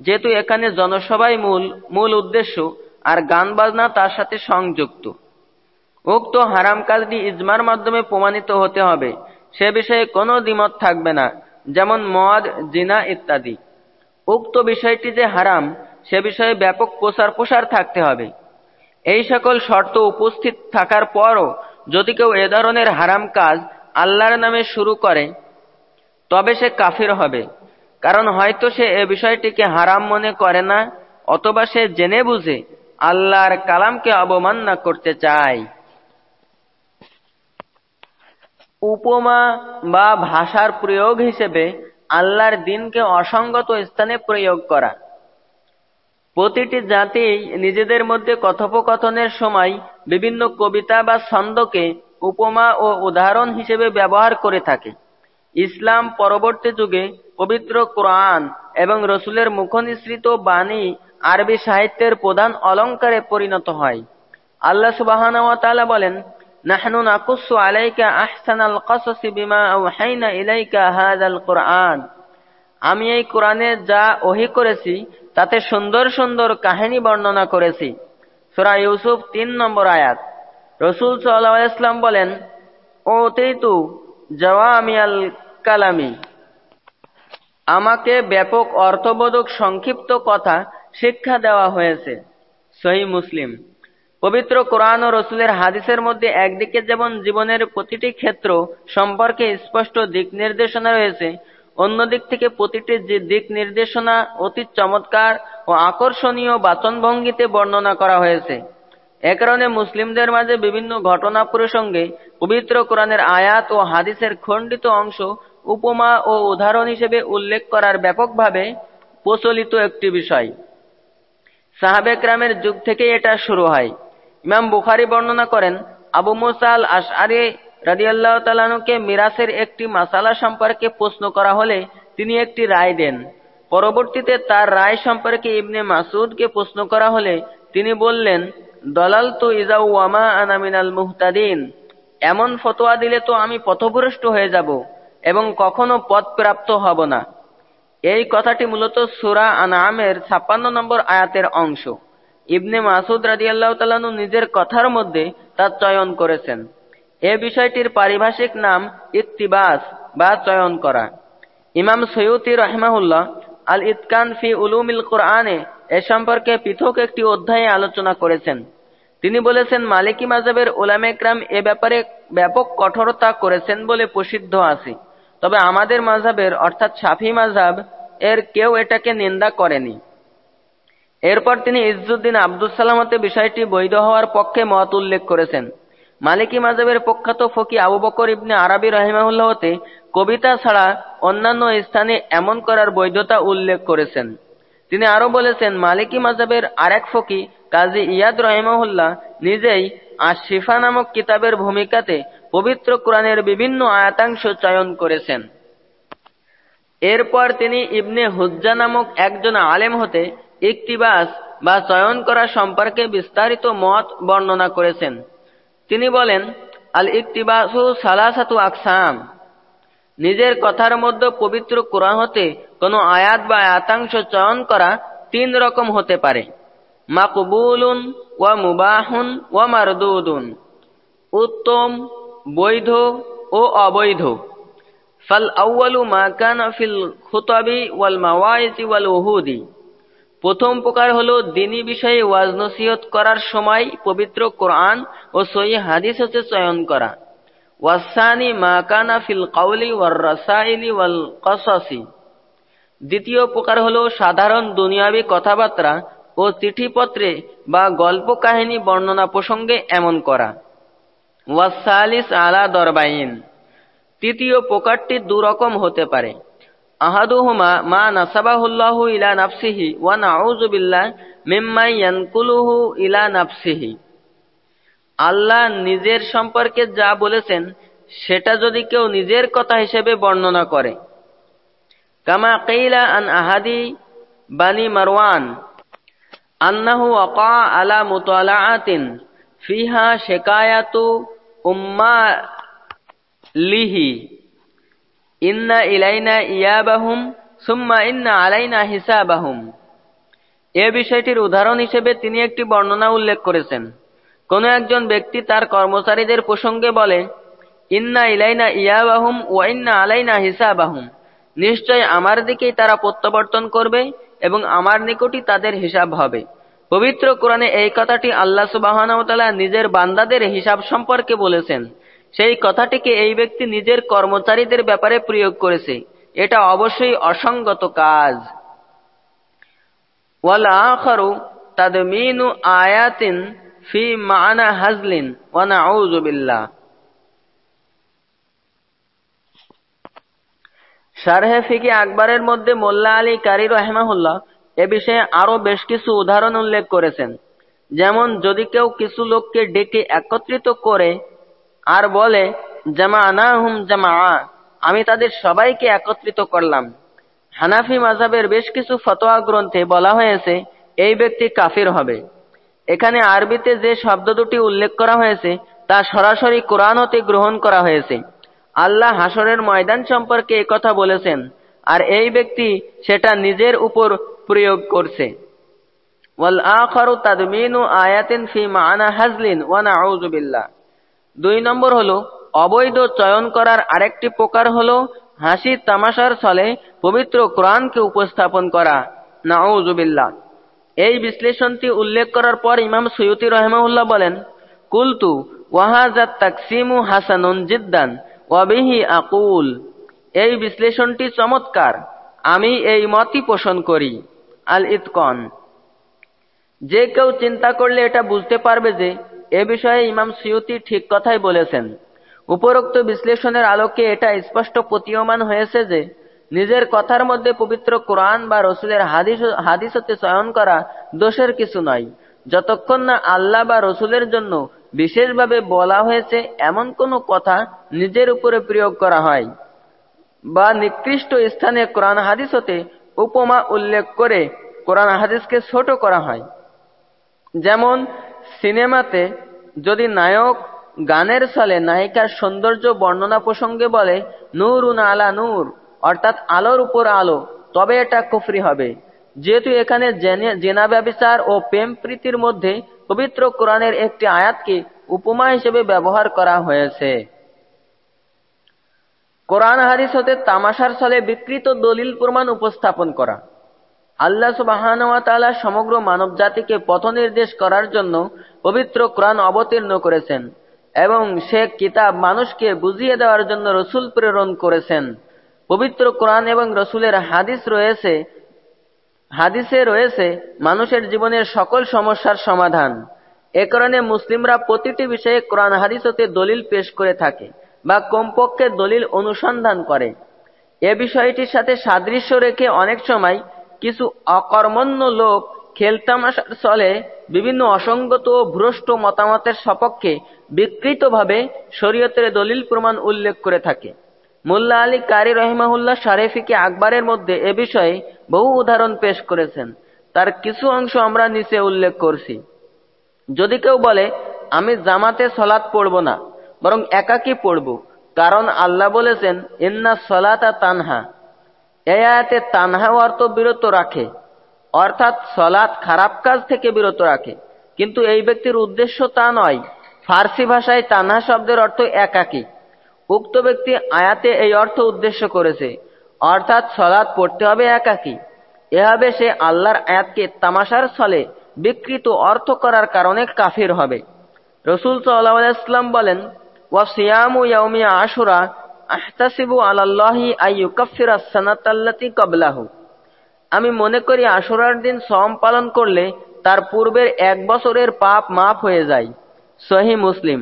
যেহেতু এখানে জনসভাই মূল মূল উদ্দেশ্য, আর গান বাজনা তার সাথে সংযুক্ত। উক্ত হারাম কাজটি ইজমার মাধ্যমে প্রমাণিত হতে হবে। সে বিষয়ে কোনো দ্বিমত থাকবে না। যেমন মদ, জিনা ইত্যাদি। উক্ত বিষয়টি যে হারাম, সে বিষয়ে ব্যাপক প্রচার প্রসার থাকতে হবে। এই সকল শর্ত উপস্থিত থাকার পরও যদি কেউ এ ধরনের হারাম কাজ আল্লাহর নামে শুরু করে, তবে সে কাফির হবে। কারণ হয়তো সে এ বিষয়টিকে হারাম মনে করে না, অথবা সে জেনে বুঝে আল্লাহর কালামকে অবমাননা করতে চায়। উপমা বা ভাষার প্রয়োগ হিসেবে আল্লাহর দিনকে অসঙ্গত স্থানে প্রয়োগ করা। প্রতিটি জাতি নিজেদের মধ্যে কথোপকথনের সময় বিভিন্ন কবিতা বা ছন্দকে উপমা ও উদাহরণ হিসেবে ব্যবহার করে থাকে। ইসলাম পরবর্তী যুগে পবিত্র কোরআন এবং রসুলের মুখনিসৃত বাণী আরবি সাহিত্যের প্রধান অলঙ্কারে পরিণত হয়। আল্লাহ সুবাহ বলেন নাহনু নাকুসু আলাইকা আহসানাল কসসি ইলাইকা হাযাল কুরআন। আমি এই কোরআনে যা ওহি করেছি, তাতে সুন্দর সুন্দর কাহিনী বর্ণনা করেছি। সূরা ইউসুফ তিন নম্বর আয়াত। রসুল সাল্লাল্লাহু ইসলাম বলেন ও তেইতু জাওয়ামিয়াল কালামি। আমাকে ব্যাপক অর্থবোধক সংক্ষিপ্ত কথা শিক্ষা দেওয়া হয়েছে। সহি মুসলিম। পবিত্র কোরআন ও রসুলের হাদিসের মধ্যে একদিকে যেমন জীবনের প্রতিটি ক্ষেত্র সম্পর্কে স্পষ্ট দিক নির্দেশনা রয়েছে, অন্যদিক থেকে প্রতিটি দিক নির্দেশনা অতি চমৎকার ও আকর্ষণীয় বাচনভঙ্গিতে বর্ণনা করা হয়েছে। এ কারণে মুসলিমদের মাঝে বিভিন্ন ঘটনা প্রসঙ্গে পবিত্র কোরআনের আয়াত ও হাদিসের খণ্ডিত অংশ উপমা ও উদাহরণ হিসেবে উল্লেখ করার ব্যাপকভাবে প্রচলিত একটি বিষয়। সাহাবেকরামের যুগ থেকে এটা শুরু হয়। ইমাম বুখারি বর্ণনা করেন, আবু মুসাল আশআরি রাদিয়াল্লাহু তাআলাকে মিরাসের একটি মাসালা সম্পর্কে প্রশ্ন করা হলে তিনি একটি রায় দেন। পরবর্তীতে তার রায় সম্পর্কে ইবনে মাসুদকে প্রশ্ন করা হলে তিনি বললেন দলাল তো ইজাউ ওয়ামা আনামিনাল মুহতাদিন। এমন ফতোয়া দিলে তো আমি পথভ্রষ্ট হয়ে যাব এবং কখনো পদ প্রাপ্ত হব না। এই কথাটি মূলত সুরা আনামের ছাপ্পান্ন নম্বর আয়াতের অংশ। ইবনে মাসুদ রাজিয়াল্লাহ তালানু নিজের কথার মধ্যে তা চয়ন করেছেন। এ বিষয়টির পারিভাষিক নাম ইত্তিবাস বা চয়ন করা। ইমাম সৈয়দি রহমাহুল্লাহ আল ইতকান ফি উলুমিল কোরআনে এ সম্পর্কে পৃথক একটি অধ্যায়ে আলোচনা করেছেন। তিনি বলেছেন, মালিকি মাজাবের ওলামেকরাম এ ব্যাপারে ব্যাপক কঠোরতা করেছেন বলে প্রসিদ্ধ আছে। তবে আমাদের মাঝাবের অর্থাৎ সাফি মাঝাব এর কেউ এটাকে নিন্দা করেনি। এরপর তিনি ইজ্জুদ্দিন আব্দুল সালামতে বিষয়টি বৈধ হওয়ার পক্ষে মত উল্লেখ করেছেন। মালিকি মাজাবের প্রখ্যাত ফকি আবু বকর ইবনে আরবি রহিমাহুল্লাহতে কবিতা ছাড়া অন্যান্য স্থানে এমন করার বৈধতা উল্লেখ করেছেন। তিনি আরও বলেছেন, মালিকি মাজাবের আরেক ফকি কাজী ইয়াদ রহিমাহুল্লাহ নিজেই আর শিফা নামক কিতাবের ভূমিকাতে পবিত্র কোরআনের বিভিন্ন আয়াতাংশ চয়ন করেছেন। এরপর তিনি ইবনে হুজ্জা নামক একজন আলেম হতে ইকতিবাস বা চয়ন করা সম্পর্কে বিস্তারিত মত বর্ণনা করেছেন। তিনি বলেন আল ইকতিবাসু সালাসাতু আকসাম। নিজের কথার মধ্যে পবিত্র কোরআন হতে কোনো আয়াত বা আয়াতাংশ চয়ন করা তিন রকম হতে পারে। মাকবুলুন ওয়া মুবাহুন ওয়া মারদুদুন। উত্তম, বৈধ ও অবৈধ। ফাল আউ্বালু মা কানা ফিল খুতাবি ওয়াল মাওয়াইজি ওয়াল উহুদি প্রথম প্রকার হল দিনী বিষয়ে ওয়াজ নসিহত করার সময় পবিত্র কোরআন ও সহি হাদিস হতে চয়ন করা। ওয়াসানি মা কানা ফিল কাউলি ওয়ার রাসাইলি ওয়াল কসাসি। দ্বিতীয় প্রকার হল সাধারণ দুনিয়াবি কথাবার্তা ও চিঠিপত্রে বা গল্প কাহিনী বর্ণনা প্রসঙ্গে এমন করা। ওয়াসালিস আলা দরবাইন। তৃতীয় প্রকারটি দুরকম হতে পারে। আহাদুহুমা মা নাসাবাহুল্লাহু ইলা নাফসিহি ওয়া নাউযু বিল্লাহ মিম্মা ইয়ানকুলুহু ইলা নাফসিহি। আল্লাহ নিজের সম্পর্কে যা বলেছেন, সেটা যদি কেউ নিজের কথা হিসেবে বর্ণনা করে। কামা কেইলা আন আহাদি বানি মারওয়ান, আন্নাহু আকা আলা মুতালাআতিন ফিহা শিকায়াতু উম্মা লিহি। ইন্না ইলাইনা ইয়াবাহুম সুম্মা ইন্না আলাইনা হিসাবাহুম এ বিষয়টির উদাহরণ হিসেবে তিনি একটি বর্ণনা উল্লেখ করেছেন। কোন একজন ব্যক্তি তার কর্মচারীদের প্রসঙ্গে বলে, ইন্না ইলাইনা ইয়াবাহুম ওয়া ইন্না আলাইনা হিসাবাহুম। নিশ্চয় আমার দিকেই তারা প্রত্যাবর্তন করবে এবং আমার নিকটই তাদের হিসাব হবে। পবিত্র কোরআনে এই কথাটি আল্লাহ সুবাহ নিজের বান্দাদের হিসাব সম্পর্কে বলেছেন। সেই কথাটিকে এই ব্যক্তি নিজের কর্মচারীদের ব্যাপারে প্রয়োগ করেছে। এটা অবশ্যই অসঙ্গত কাজ। তাদমিনু আয়াতিন ফি মানা হাজলিন ওয়ানা শারহে ফিকি আকবরের মধ্যে মোল্লা আলী কারি রহমাহুল্লাহ এ বিষয়ে আরও বেশ কিছু উদাহরণ উল্লেখ করেছেন। যেমন, যদি কেউ কিছু লোককে ডেকে একত্রিত করে আর বলে জামা আনা হুম জামা আমি তাদের সবাইকে একত্রিত করলাম। হানাফি মাজাবের বেশ কিছু ফতোয়া গ্রন্থে বলা হয়েছে, এই ব্যক্তি কাফির হবে। এখানে আরবিতে যে শব্দ দুটি উল্লেখ করা হয়েছে, তা সরাসরি কোরআন হতে গ্রহণ করা হয়েছে। আল্লাহ হাসরের ময়দান সম্পর্কে কথা বলেছেন, আর এই ব্যক্তি সেটা নিজের উপর প্রয়োগ করছে। ওয়াল আখারু তাদমিনু আয়াতিন ফি মানা হাজলিন ওয়া নাউযু বিল্লাহ। দুই নম্বর হলো, অবৈধ চয়ন করার আরেকটি প্রকার হল, হাসি তামাশার ছলে পবিত্র কোরআনকে উপস্থাপন করা। নাউজুবিল্লাহ। এই বিশ্লেষণটি উল্লেখ করার পর ইমাম সৈয়দি রহমাউল্লাহ বলেন, কুলতু ওয়াহাজাত তাকসিমু হাসানুন জিদ্দান ওয়াবিহি আকুল। এই বিশ্লেষণটি চমৎকার। আমি এই মতই পোষণ করি। আল ইতকন যে কেউ চিন্তা করলে এটা বুঝতে পারবে যে এ বিষয়ে ইমাম সিউতি ঠিক কথাই বলেছেন। উপরোক্ত বিশ্লেষণের আলোকে এটা স্পষ্ট প্রতীয়মান হয়েছে যে, নিজের কথার মধ্যে পবিত্র কোরআন বা রসুলের হাদিস হাদিস হতে চয়ন করা দোষের কিছু নয়। যতক্ষণ না আল্লাহ বা রসুলের জন্য বিশেষভাবে বলা হয়েছে, এমন কোনো কথা নিজের উপরে প্রয়োগ করা হয় বা নিকৃষ্ট স্থানে কোরআন হাদিস হতে উপমা উল্লেখ করে কোরআন হাদিসকে ছোট করা হয়। যেমন সিনেমাতে যদি নায়ক গানের ছলে নায়িকার সৌন্দর্য বর্ণনা প্রসঙ্গে বলে নূর আলা নূর অর্থাৎ আলোর উপর আলো, তবে এটা কুফরি হবে। যেহেতু এখানে জেনা ব্যবচার ও প্রেম প্রীতির মধ্যে পবিত্র কোরআনের একটি আয়াতকে উপমা হিসেবে ব্যবহার করা হয়েছে। কোরআন হাদিস হতে তামাশার ছলে বিকৃত দলিল প্রমাণ উপস্থাপন করা। আল্লাহ সুবাহান সমগ্র মানব জাতিকে পথ নির্দেশ করার জন্য পবিত্র কোরআন অবতীর্ণ করেছেন এবং সে কিতাব মানুষকে বুঝিয়ে দেওয়ার জন্য রসুল প্রেরণ করেছেন। পবিত্র কোরআন এবং রসুলের হাদিস রয়েছে, হাদিসে রয়েছে মানুষের জীবনের সকল সমস্যার সমাধান। এ কারণে মুসলিমরা প্রতিটি বিষয়ে কোরআন হাদিস হতে দলিল পেশ করে থাকে বা কমপক্ষে দলিল অনুসন্ধান করে। এ বিষয়টির সাথে সাদৃশ্য রেখে অনেক সময় কিছু অকর্মণ্য লোক খেলতামাশার চলে বিভিন্ন অসঙ্গত ও ভ্রষ্ট মতামতের সপক্ষে বিকৃতভাবে শরীয়তের দলিল প্রমাণ উল্লেখ করে থাকে। মোল্লা আলী কারি রহিমাহুল্লাহ শারেফিকে আকবরের মধ্যে এ বিষয়ে বহু উদাহরণ পেশ করেছেন। তার কিছু অংশ আমরা নিচে উল্লেখ করছি। যদি কেউ বলে, আমি জামাতে সলাৎ পড়ব না, বরং একাকি পড়ব, কারণ আল্লাহ বলেছেন, ইন্না সলাতা তানহা। এ আয়াতে তানহা অর্থ বিরত রাখে। অর্থাৎ সলাৎ খারাপ কাজ থেকে বিরত রাখে। কিন্তু এই ব্যক্তির উদ্দেশ্য তা নয়, ফার্সি ভাষায় তানহা শব্দের অর্থ একাকী। উক্ত ব্যক্তি আয়াতে এই অর্থ উদ্দেশ্য করেছে, অর্থাৎ সলাৎ পড়তে হবে একাকি। এভাবে সে আল্লাহর আয়াতকে তামাশার ছলে বিকৃত অর্থ করার কারণে কাফির হবে। রসুল সাল্লাম বলেন ওয়াসিয়ামু ইয়াউমি আশুরা আহতাসিবু আলাল্লাহি আইয়ুকাফিরা সানাতাল্লাতি কবলাহু আমি মনে করি আশুরার দিন সম পালন করলে তার পূর্বের এক বছরের পাপ মাফ হয়ে যায়। সহি মুসলিম।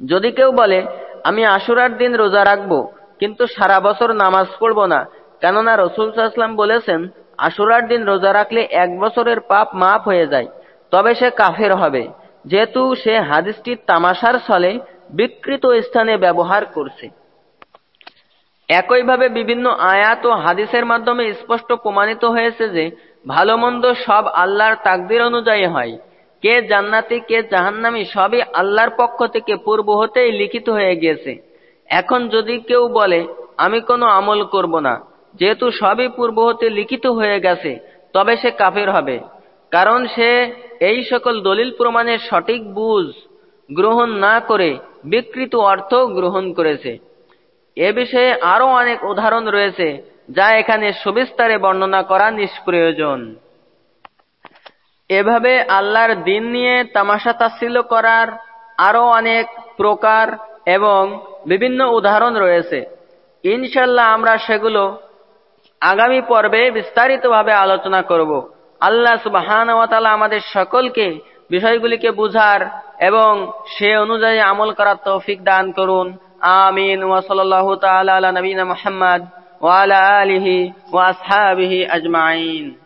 যদি কেউ বলে, আমি আশুরার দিন রোজা রাখব, কিন্তু সারা বছর নামাজ পড়ব না। কেননা রসুল সাল্লাম বলেছেন, আশুরার দিন রোজা রাখলে এক বছরের পাপ মাফ হয়ে যায়, তবে সে কাফের হবে। যেহেতু সে হাদিসটি তামাশার ছলে বিকৃত স্থানে ব্যবহার করছে। একইভাবে বিভিন্ন আয়াত ও হাদিসের মাধ্যমে স্পষ্ট প্রমাণিত হয়েছে যে ভালো মন্দ সব আল্লাহর তাকদির অনুযায়ী হয়। কে জান্নাতি, কে জাহান্নামি, সবই আল্লাহর পক্ষ থেকে পূর্ব হতেই লিখিত হয়ে গিয়েছে। এখন যদি কেউ বলে, আমি কোনো আমল করব না, যেহেতু সবই পূর্ব হতে লিখিত হয়ে গেছে, তবে সে কাফের হবে। কারণ সে এই সকল দলিল প্রমাণের সঠিক বুঝ গ্রহণ না করে বিকৃত অর্থ গ্রহণ করেছে। এ বিষয়ে আরও অনেক উদাহরণ রয়েছে, যা এখানে সুবিস্তারে বর্ণনা করা নিষ্প্রয়োজন। এভাবে আল্লাহর দিন নিয়ে তামাশা তাচ্ছিল্য করার আরও অনেক প্রকার এবং বিভিন্ন উদাহরণ রয়েছে। ইনশাল্লাহ আমরা সেগুলো আগামী পর্বে বিস্তারিতভাবে আলোচনা করব। আল্লাহ সুবাহান আমাদের সকলকে বিষয়গুলিকে বুঝার এবং সে অনুযায়ী আমল করার তৌফিক দান করুন। آمين. وصلى الله تعالى على نبينا محمد وعلى آله وأصحابه أجمعين.